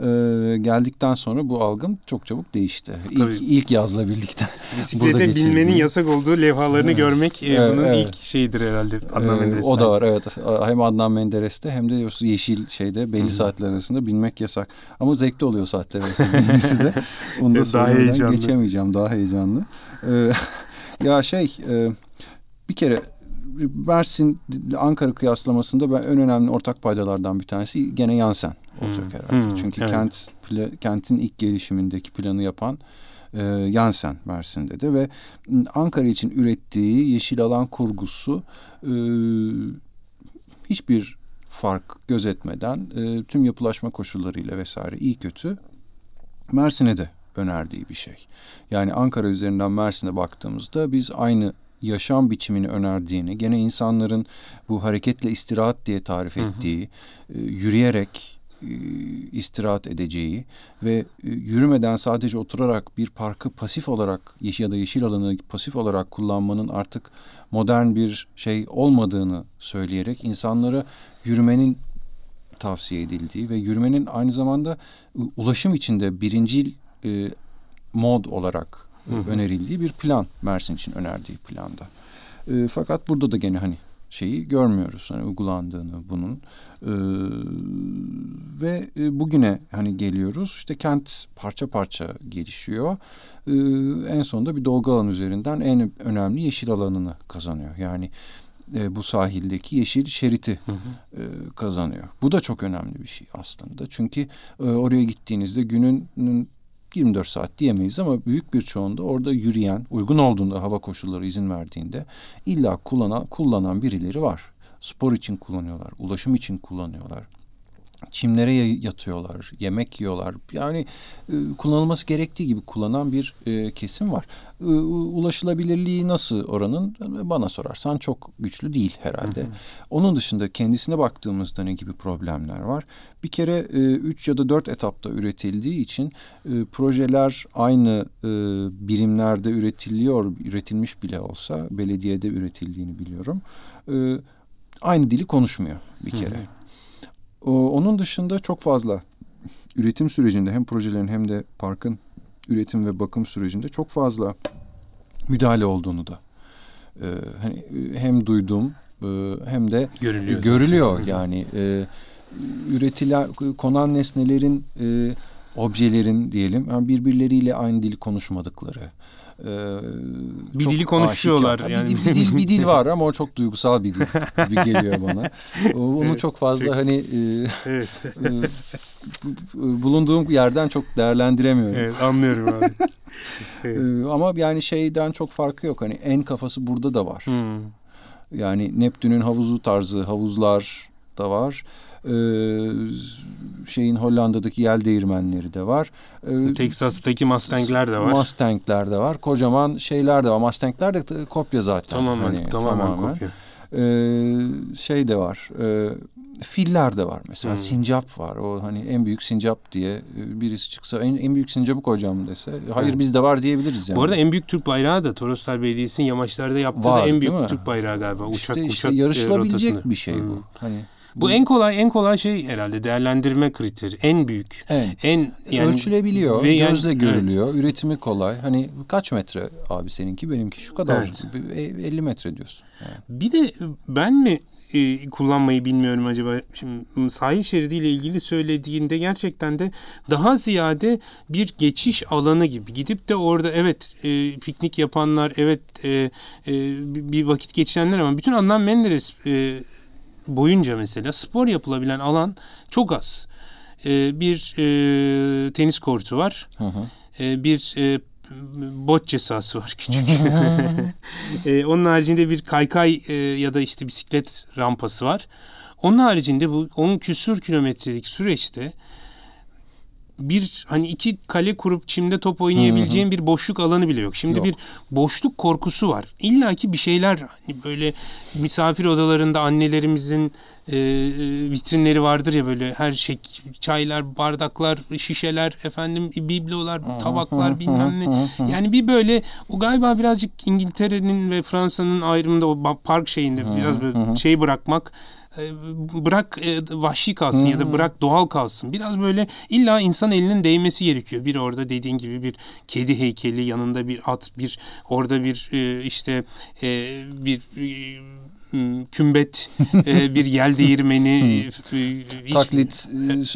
Ee, geldikten sonra bu algım çok çabuk değişti. Tabii. İlk, ilk yazla birlikte. [laughs] Bisiklete binmenin yasak olduğu levhalarını Evet. görmek e, Evet, bunun evet. ilk şeyidir herhalde Adnan Ee, Menderes'ten. O da var evet. Hem Adnan Menderes'te hem de yeşil şeyde belli Hı saatler arasında binmek yasak. Ama zevkli oluyor saatler arasında [laughs] binmesi de. Bunu da daha heyecanlı. geçemeyeceğim. Daha heyecanlı. Ee, [laughs] ya şey e, bir kere Mersin Ankara kıyaslamasında ben en önemli ortak paydalardan bir tanesi gene Yansen olacak Hı. herhalde. Hı, Çünkü evet. kent pla- kentin ilk gelişimindeki planı yapan e, Yansen Mersin'de de ve Ankara için ürettiği yeşil alan kurgusu e, hiçbir fark gözetmeden e, tüm yapılaşma koşullarıyla vesaire iyi kötü Mersin'e de önerdiği bir şey. Yani Ankara üzerinden Mersin'e baktığımızda biz aynı yaşam biçimini önerdiğini, gene insanların bu hareketle istirahat diye tarif Hı hı. ettiği, e, yürüyerek e, istirahat edeceği ve e, yürümeden sadece oturarak bir parkı pasif olarak ya da yeşil alanı pasif olarak kullanmanın artık modern bir şey olmadığını söyleyerek insanlara yürümenin tavsiye edildiği ve yürümenin aynı zamanda ulaşım içinde birincil mod olarak Hı hı. önerildiği bir plan Mersin için önerdiği planda. E, fakat burada da gene hani şeyi görmüyoruz hani uygulandığını bunun E, ve e, bugüne hani geliyoruz işte kent parça parça gelişiyor E, en sonunda bir dolgu alan üzerinden en önemli yeşil alanını kazanıyor yani e, bu sahildeki yeşil şeriti Hı hı. e, kazanıyor. Bu da çok önemli bir şey aslında. Çünkü e, oraya gittiğinizde günün 24 saat diyemeyiz ama büyük bir çoğunda orada yürüyen, uygun olduğunda hava koşulları izin verdiğinde illa kullanan kullanan birileri var. Spor için kullanıyorlar, ulaşım için kullanıyorlar. Çimlere ya- yatıyorlar, yemek yiyorlar. Yani e, kullanılması gerektiği gibi kullanan bir e, kesim var. E, ulaşılabilirliği nasıl oranın? Bana sorarsan çok güçlü değil herhalde. Onun dışında kendisine baktığımızda ne gibi problemler var? Bir kere e, üç ya da dört etapta üretildiği için e, projeler aynı e, birimlerde üretiliyor, üretilmiş bile olsa belediyede üretildiğini biliyorum. E, aynı dili konuşmuyor bir kere. O, onun dışında çok fazla üretim sürecinde hem projelerin hem de parkın üretim ve bakım sürecinde çok fazla müdahale olduğunu da e, hani e, hem duydum e, hem de Görülüyor. görülüyor zaten. yani e, üretilen konan nesnelerin e, objelerin diyelim yani birbirleriyle aynı dili konuşmadıkları e, Bir dili konuşuyorlar aşikar. yani. bir, dil, bir, dil, bir dil var ama o çok duygusal bir dil gibi geliyor bana [laughs] onu Evet, çok fazla çok- hani e, Evet. e, bu- bu- bulunduğum yerden çok değerlendiremiyorum evet anlıyorum abi. [laughs] Evet. Ama yani şeyden çok farkı yok hani en kafası burada da var Hmm. yani Neptün'ün havuzu tarzı havuzlar da var. Ee, şeyin Hollanda'daki yel değirmenleri de var. Ee, Texas'taki Mustang'ler de var. Mustang'ler de var. Kocaman şeyler de var. Mustang'ler de kopya zaten. Tamamen, Hani tamamen, tamamen. kopya. Ee, şey de var. Ee, filler de var mesela. Hmm. Sincap var. O hani en büyük sincap diye e, birisi çıksa en, en büyük sincapı koyacağım dese hayır evet. bizde var diyebiliriz yani. Bu arada en büyük Türk bayrağı da Toroslar Belediyesi'nin yamaçlarda yaptığı var, da en büyük Türk bayrağı galiba. Uçak işte, işte uçak yarışılabilecek rotasını. bir şey hmm. bu. Hani bu en kolay en kolay şey herhalde değerlendirme kriteri. En büyük. Evet. En yani ölçülebiliyor, ve gözle yani, görülüyor. Evet. Üretimi kolay. Hani kaç metre abi seninki benimki şu kadar. Evet. 50 metre diyorsun. Yani. Bir de ben mi e, kullanmayı bilmiyorum acaba. Şimdi sahil şeridiyle ilgili söylediğinde gerçekten de daha ziyade bir geçiş alanı gibi. Gidip de orada evet e, piknik yapanlar, evet e, e, bir vakit geçirenler ama bütün anlam Menderes e, boyunca mesela spor yapılabilen alan çok az. E, bir e, tenis kortu var. Hı hı. E, bir e, bot sahası var küçük. [laughs] [laughs] e, onun haricinde bir kaykay e, ya da işte bisiklet rampası var. Onun haricinde bu 10 küsür kilometrelik süreçte bir hani iki kale kurup çimde top oynayabileceğin bir boşluk alanı bile yok. Şimdi yok. bir boşluk korkusu var. İlla ki bir şeyler hani böyle misafir odalarında annelerimizin e, vitrinleri vardır ya böyle her şey çaylar, bardaklar, şişeler, efendim biblolar, tabaklar bilmem ne. Yani bir böyle o galiba birazcık İngiltere'nin ve Fransa'nın ayrımında o park şeyinde biraz böyle şey bırakmak e, bırak e, vahşi kalsın ya da bırak doğal kalsın. Biraz böyle illa insan elinin değmesi gerekiyor. Bir orada dediğin gibi bir kedi heykeli, yanında bir at, bir orada bir e, işte bir kümbet, [laughs] bir yel değirmeni, hiç, taklit,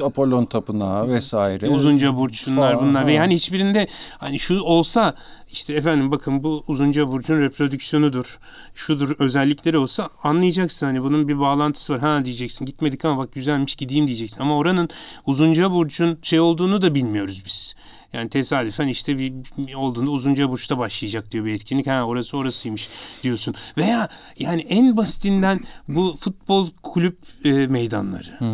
Apollon tapınağı vesaire. Uzunca burç şunlar bunlar ve yani hiçbirinde hani şu olsa işte efendim bakın bu uzunca burcun reprodüksiyonudur. Şudur özellikleri olsa anlayacaksın hani bunun bir bağlantısı var. Ha diyeceksin gitmedik ama bak güzelmiş gideyim diyeceksin. Ama oranın uzunca burcun şey olduğunu da bilmiyoruz biz. Yani tesadüfen işte bir, bir olduğunda uzunca burçta başlayacak diyor bir etkinlik. Ha orası orasıymış diyorsun. Veya yani en basitinden bu futbol kulüp e, meydanları.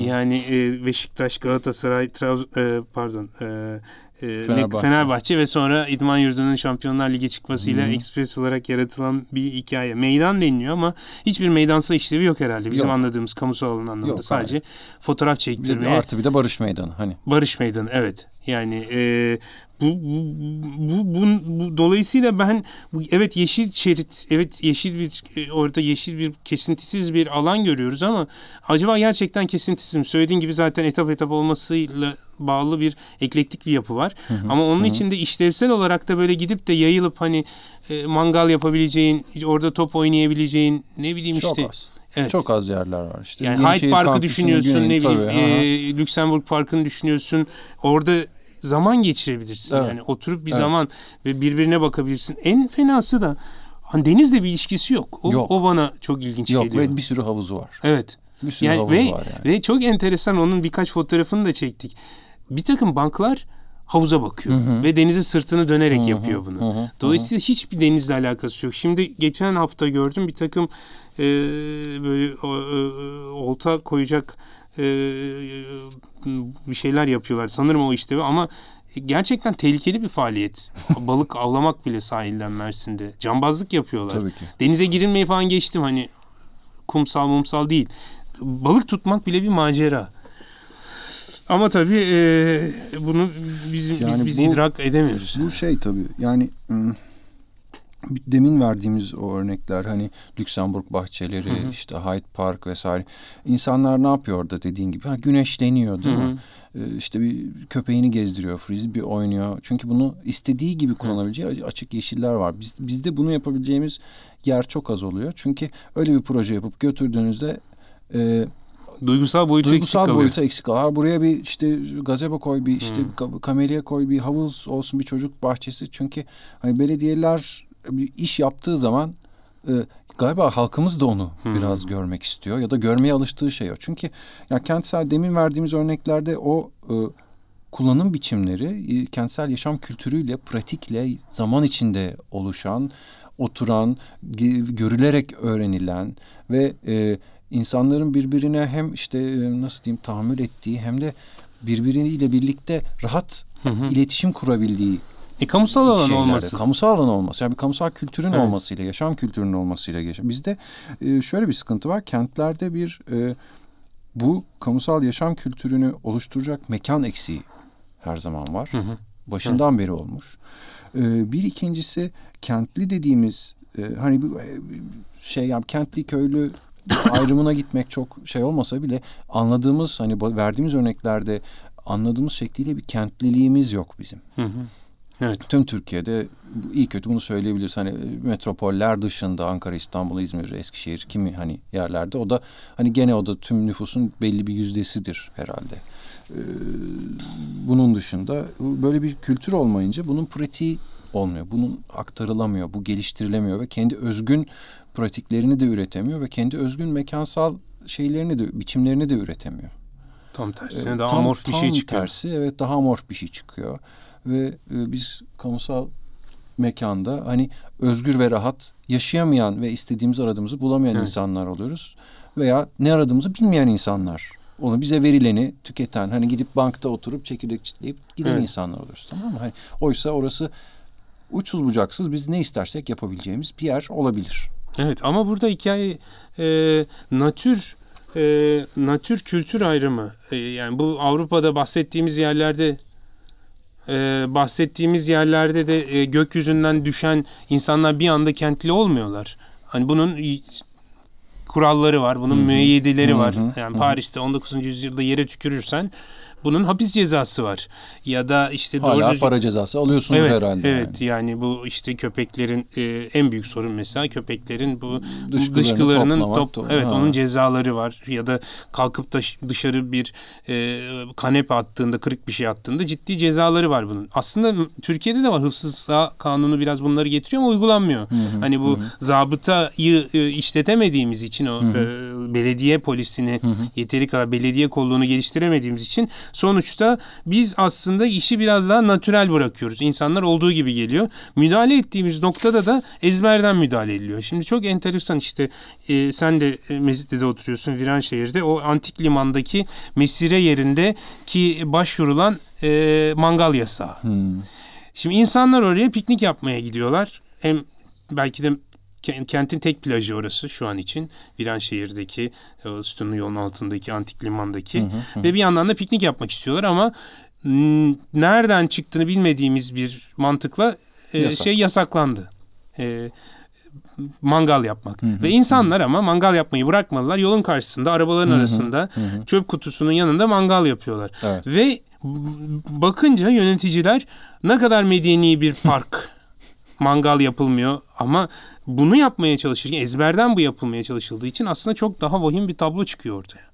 Yani e, Beşiktaş, Galatasaray, Trabzon, e, pardon, e, Fenerbahçe. Fenerbahçe ve sonra İdman Yurdu'nun Şampiyonlar Ligi çıkmasıyla hmm. ekspres olarak yaratılan bir hikaye. Meydan deniliyor ama hiçbir meydansal işlevi yok herhalde. Bizim yok. anladığımız kamusal alan anlamında yok, sadece hayır. fotoğraf çektirmeye. Artı bir de Barış Meydanı hani. Barış Meydanı evet. Yani e, bu, bu, bu, bu, bu dolayısıyla ben bu, evet yeşil şerit, evet yeşil bir e, orada yeşil bir kesintisiz bir alan görüyoruz ama acaba gerçekten kesintisiz mi? Söylediğin gibi zaten etap etap olmasıyla bağlı bir eklektik bir yapı var. Hı hı, ama onun hı. içinde işlevsel olarak da böyle gidip de yayılıp hani e, mangal yapabileceğin, orada top oynayabileceğin ne bileyim Çok işte. Az. Evet. Çok az yerler var işte. Yani Hyde Park'ı düşünüyorsun, güney, ne bileyim, tabii, e, Lüksemburg Parkı'nı düşünüyorsun. Orada zaman geçirebilirsin. Evet. Yani oturup bir evet. zaman ve birbirine bakabilirsin. En fenası da hani denizle bir ilişkisi yok. O, yok. o bana çok ilginç yok, geliyor. Yok ve bir sürü havuzu var. Evet. Bir sürü yani havuzu ve, var yani. Ve çok enteresan onun birkaç fotoğrafını da çektik. Bir takım banklar havuza bakıyor hı hı. ve denizin sırtını dönerek hı hı. yapıyor bunu. Hı hı. Dolayısıyla hı. hiçbir denizle alakası yok. Şimdi geçen hafta gördüm bir takım e, böyle e, olta koyacak e, bir şeyler yapıyorlar. Sanırım o işte ama gerçekten tehlikeli bir faaliyet. [laughs] Balık avlamak bile sahilden Mersin'de. Cambazlık yapıyorlar. Tabii ki. Denize girilmeyi falan geçtim hani kumsal mumsal değil. Balık tutmak bile bir macera. Ama tabii e, bunu biz, yani biz, biz bu, idrak edemiyoruz. Bu şey tabii yani demin verdiğimiz o örnekler hani Lüksemburg bahçeleri, hı hı. işte Hyde Park vesaire. İnsanlar ne yapıyor orada dediğin gibi? Ha, güneşleniyor değil hı hı. mi? Ee, işte bir köpeğini gezdiriyor, frisbee oynuyor. Çünkü bunu istediği gibi kullanabileceği açık yeşiller var. Biz, bizde bunu yapabileceğimiz yer çok az oluyor. Çünkü öyle bir proje yapıp götürdüğünüzde e, duygusal boyutu duygusal eksik boyutu eksik kalıyor. buraya bir işte gazebo koy, bir işte hmm. kamelya koy, bir havuz olsun, bir çocuk bahçesi. Çünkü hani belediyeler bir iş yaptığı zaman e, galiba halkımız da onu hmm. biraz görmek istiyor ya da görmeye alıştığı şey o. Çünkü ya kentsel demin verdiğimiz örneklerde o e, kullanım biçimleri e, kentsel yaşam kültürüyle, pratikle zaman içinde oluşan, oturan, görülerek öğrenilen ve e, insanların birbirine hem işte e, nasıl diyeyim tahammül ettiği hem de birbiriyle birlikte rahat hı hı. iletişim kurabildiği E kamusal alan şeylerde. olması. Kamusal alan olması. Yani bir kamusal kültürün Evet. olmasıyla, yaşam kültürünün olmasıyla yaşam. Bizde e, şöyle bir sıkıntı var. Kentlerde bir e, bu kamusal yaşam kültürünü oluşturacak mekan eksiği her zaman var. Hı hı. Başından beri olmuş. E, bir ikincisi kentli dediğimiz e, hani bu e, şey yani kentli köylü [coughs] ayrımına gitmek çok şey olmasa bile anladığımız hani verdiğimiz örneklerde anladığımız şekliyle bir kentliliğimiz yok bizim. Hı hı. Evet. Tüm Türkiye'de iyi kötü bunu söyleyebiliriz. Hani metropoller dışında Ankara, İstanbul, İzmir, Eskişehir kimi hani yerlerde o da hani gene o da tüm nüfusun belli bir yüzdesidir herhalde. Ee, bunun dışında böyle bir kültür olmayınca bunun pratiği olmuyor. Bunun aktarılamıyor, bu geliştirilemiyor ve kendi özgün pratiklerini de üretemiyor ve kendi özgün mekansal şeylerini de biçimlerini de üretemiyor. Tam tersine Ee, daha tam- amorf bir şey tam çıkıyor. tersi evet daha amorf bir şey çıkıyor. Ve e, biz kamusal mekanda hani özgür ve rahat yaşayamayan ve istediğimizi aradığımızı bulamayan Evet. insanlar oluyoruz. Veya ne aradığımızı bilmeyen insanlar. Onu bize verileni tüketen hani gidip bankta oturup çekirdek çitleyip giden Evet. insanlar oluyoruz tamam mı? Hani, oysa orası uçsuz bucaksız biz ne istersek yapabileceğimiz bir yer olabilir. Evet ama burada hikaye e, natür e, natür kültür ayrımı. E, yani bu Avrupa'da bahsettiğimiz yerlerde e, bahsettiğimiz yerlerde de e, gökyüzünden düşen insanlar bir anda kentli olmuyorlar. Hani bunun kuralları var, bunun Hı hı. müeyyideleri var. Yani. Paris'te 19. yüzyılda yere tükürürsen bunun hapis cezası var. Ya da işte doğru Hala düzgün- para cezası alıyorsunuz Evet, herhalde. evet yani. bu işte köpeklerin e, en büyük sorun mesela köpeklerin bu Dışkılarını dışkılarının toplamak, top, to- evet ha. onun cezaları var ya da kalkıp da dışarı bir e, kanepe attığında kırık bir şey attığında ciddi cezaları var bunun. Aslında Türkiye'de de var hıfzı kanunu biraz bunları getiriyor ama uygulanmıyor. Hani bu zabıtayı e, işletemediğimiz için o e, belediye polisini yeteri kadar belediye kolluğunu geliştiremediğimiz için sonuçta biz aslında işi biraz daha natürel bırakıyoruz. İnsanlar olduğu gibi geliyor. Müdahale ettiğimiz noktada da ezberden müdahale ediliyor. Şimdi çok enteresan işte e, sen de e, Mezitli'de oturuyorsun Viranşehir'de o antik limandaki mesire yerinde ki başvurulan e, mangal yasağı. Hmm. Şimdi insanlar oraya piknik yapmaya gidiyorlar. Hem belki de kentin tek plajı orası şu an için. Viranşehir'deki o sütunlu yolun altındaki antik limandaki ve bir yandan da piknik yapmak istiyorlar ama nereden çıktığını bilmediğimiz bir mantıkla e, Yasak. şey yasaklandı. E, mangal yapmak. Ve insanlar ama mangal yapmayı bırakmadılar. Yolun karşısında, arabaların arasında, çöp kutusunun yanında mangal yapıyorlar. Evet. Ve bakınca yöneticiler ne kadar medeni bir park [laughs] mangal yapılmıyor ama bunu yapmaya çalışırken ezberden bu yapılmaya çalışıldığı için aslında çok daha vahim bir tablo çıkıyor ortaya.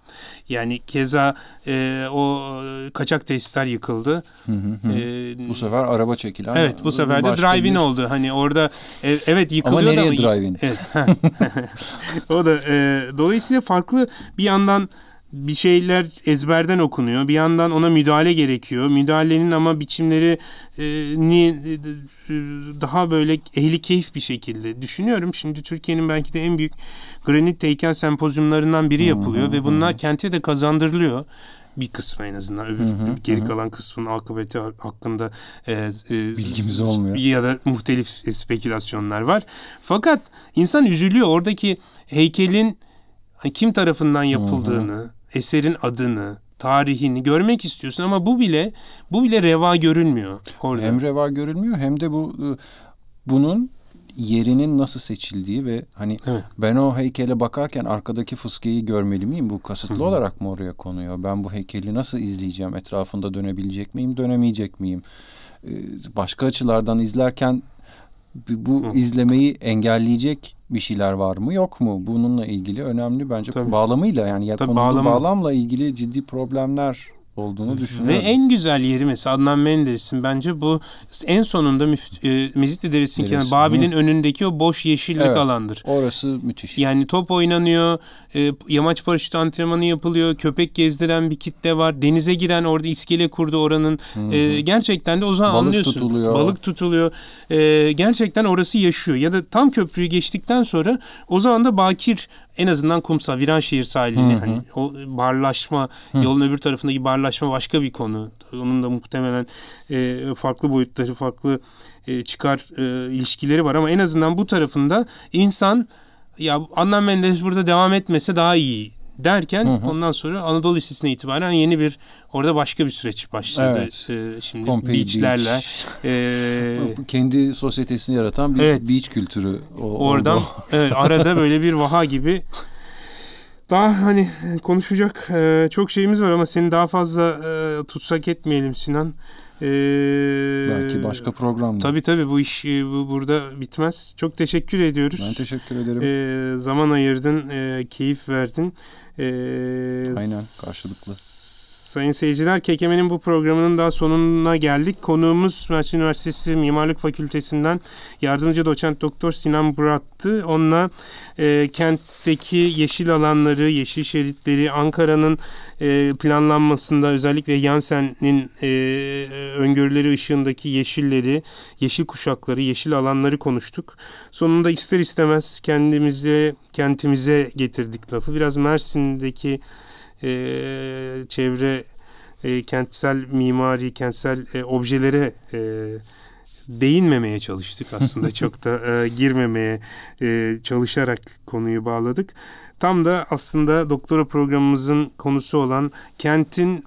Yani keza e, o e, kaçak tesisler yıkıldı. E, Bu sefer araba çekilen. Evet bu sefer de drive-in bir- oldu. Hani orada e, evet yıkılıyor Ama nereye drive-in? Evet. [laughs] o da e, dolayısıyla farklı bir yandan bir şeyler ezberden okunuyor. Bir yandan ona müdahale gerekiyor. Müdahalenin ama biçimleri e, ni e, daha böyle ehli keyif bir şekilde düşünüyorum. Şimdi Türkiye'nin belki de en büyük granit heykel sempozyumlarından biri yapılıyor ve bunlar kente de kazandırılıyor bir kısmı en azından öbür geri kalan kısmının akıbeti hakkında e, e, Bilgimiz olmuyor. ya da muhtelif spekülasyonlar var. Fakat insan üzülüyor oradaki heykelin kim tarafından yapıldığını, eserin adını, tarihini görmek istiyorsun ama bu bile bu bile reva görünmüyor orada. Hem reva görülmüyor hem de bu e, bunun yerinin nasıl seçildiği ve hani Evet. ben o heykele bakarken arkadaki fıskiyeyi görmeli miyim? Bu kasıtlı olarak mı oraya konuyor? Ben bu heykeli nasıl izleyeceğim? Etrafında dönebilecek miyim? Dönemeyecek miyim? Ee, başka açılardan izlerken bu Hı. izlemeyi engelleyecek bir şeyler var mı yok mu? Bununla ilgili önemli bence Tabii. bağlamıyla yani ya Tabii, bağlamı. bağlamla ilgili ciddi problemler olduğunu Ve düşünüyorum. en güzel yeri mesela Adnan Menderes'in bence bu en sonunda e, Mezitli Deresi'nin Deresi, kenarı Babil'in önündeki o boş yeşillik Evet. alandır. Orası müthiş. Yani top oynanıyor, e, yamaç paraşütü antrenmanı yapılıyor, köpek gezdiren bir kitle var, denize giren orada iskele kurdu oranın. E, gerçekten de o zaman Balık anlıyorsun. tutuluyor. Balık tutuluyor. E, gerçekten orası yaşıyor. Ya da tam köprüyü geçtikten sonra o zaman da bakir en azından kumsal, Viranşehir sahilini Hı hı. hani o barlaşma, yolun öbür tarafındaki barlaşma başka bir konu. Onun da muhtemelen e, farklı boyutları, farklı e, çıkar e, ilişkileri var ama en azından bu tarafında insan ya Adnan Menderes burada devam etmese daha iyi derken Hı hı. ondan sonra Anadolu Lisesi'ne itibaren yeni bir orada başka bir süreç başladı. Evet. E, şimdi Pompei beachlerle [laughs] Beach. e, Kendi sosyetesini yaratan bir Evet. beach kültürü. O, Oradan orada. [laughs] evet, arada böyle bir vaha gibi daha hani konuşacak e, çok şeyimiz var ama seni daha fazla e, tutsak etmeyelim Sinan. E, Belki başka programda. Tabii tabii bu iş e, bu burada bitmez. Çok teşekkür ediyoruz. Ben teşekkür ederim. E, zaman ayırdın, e, keyif verdin. E, Aynen, karşılıklı. Sayın seyirciler, Kekeme'nin bu programının daha sonuna geldik. Konuğumuz Mersin Üniversitesi Mimarlık Fakültesinden yardımcı doçent doktor Sinan Burat'tı. Onunla e, kentteki yeşil alanları, yeşil şeritleri, Ankara'nın e, planlanmasında özellikle Yansen'in e, öngörüleri ışığındaki yeşilleri, yeşil kuşakları, yeşil alanları konuştuk. Sonunda ister istemez kendimize, kentimize getirdik lafı. Biraz Mersin'deki e, çevre e, kentsel mimari, kentsel e, objelere e, değinmemeye çalıştık aslında [laughs] çok da e, girmemeye e, çalışarak konuyu bağladık. Tam da aslında doktora programımızın konusu olan kentin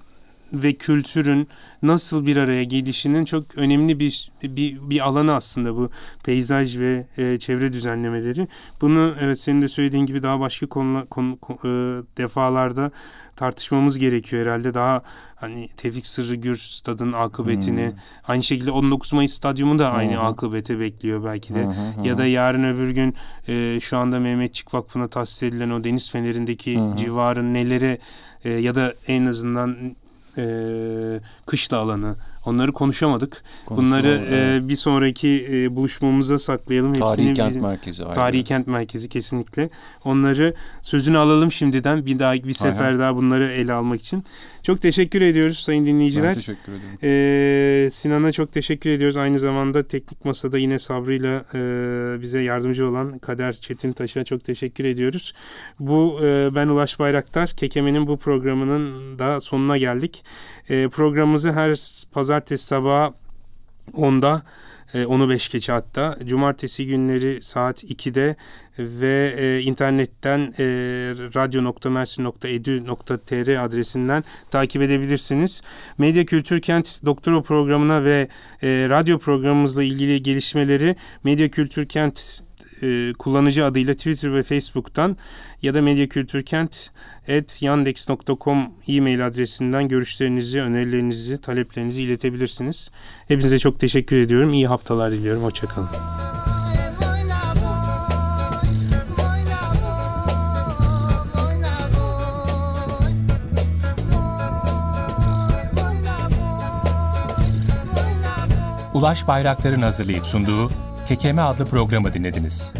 ve kültürün nasıl bir araya gelişinin çok önemli bir bir, bir alanı aslında bu peyzaj ve e, çevre düzenlemeleri. Bunu evet senin de söylediğin gibi daha başka konu, konu ko- e, defalarda tartışmamız gerekiyor herhalde. Daha hani Tevfik Sırrı Gür stadın akıbetini Hmm. aynı şekilde 19 Mayıs stadyumu da aynı hı. akıbete bekliyor belki de. Hı. Ya da yarın öbür gün e, şu anda Mehmetçik Vakfı'na tahsis edilen o deniz fenerindeki hı. civarın nelere e, ya da en azından e, kışla alanı onları konuşamadık. Bunları e, bir sonraki e, buluşmamıza saklayalım. Hepsini Tarihi kent bizim- merkezi. Tarihi kent merkezi kesinlikle. Onları sözünü alalım şimdiden bir daha bir sefer daha bunları ele almak için. Çok teşekkür ediyoruz sayın Ben dinleyiciler. teşekkür ederim. Ee, Sinan'a çok teşekkür ediyoruz. Aynı zamanda teknik masada yine sabrıyla e, bize yardımcı olan Kader Çetintaş'a çok teşekkür ediyoruz. Bu e, ben Ulaş Bayraktar. Kekeme'nin bu programının da sonuna geldik. E, programımızı her pazartesi sabahı 10'da e, onu 5 geçe hatta. Cumartesi günleri saat 2'de ve e, internetten e, radyo.mersin.edu.tr adresinden takip edebilirsiniz. Medya Kültür Kent doktora programına ve e, radyo programımızla ilgili gelişmeleri Medya Kültür Kent e, kullanıcı adıyla Twitter ve Facebook'tan ya da medyakültürkent@yandex.com e-mail adresinden görüşlerinizi, önerilerinizi, taleplerinizi iletebilirsiniz. Hepinize çok teşekkür ediyorum. İyi haftalar diliyorum. Hoşçakalın. Ulaş Bayraktar'ın hazırlayıp sunduğu Kekeme adlı programı dinlediniz.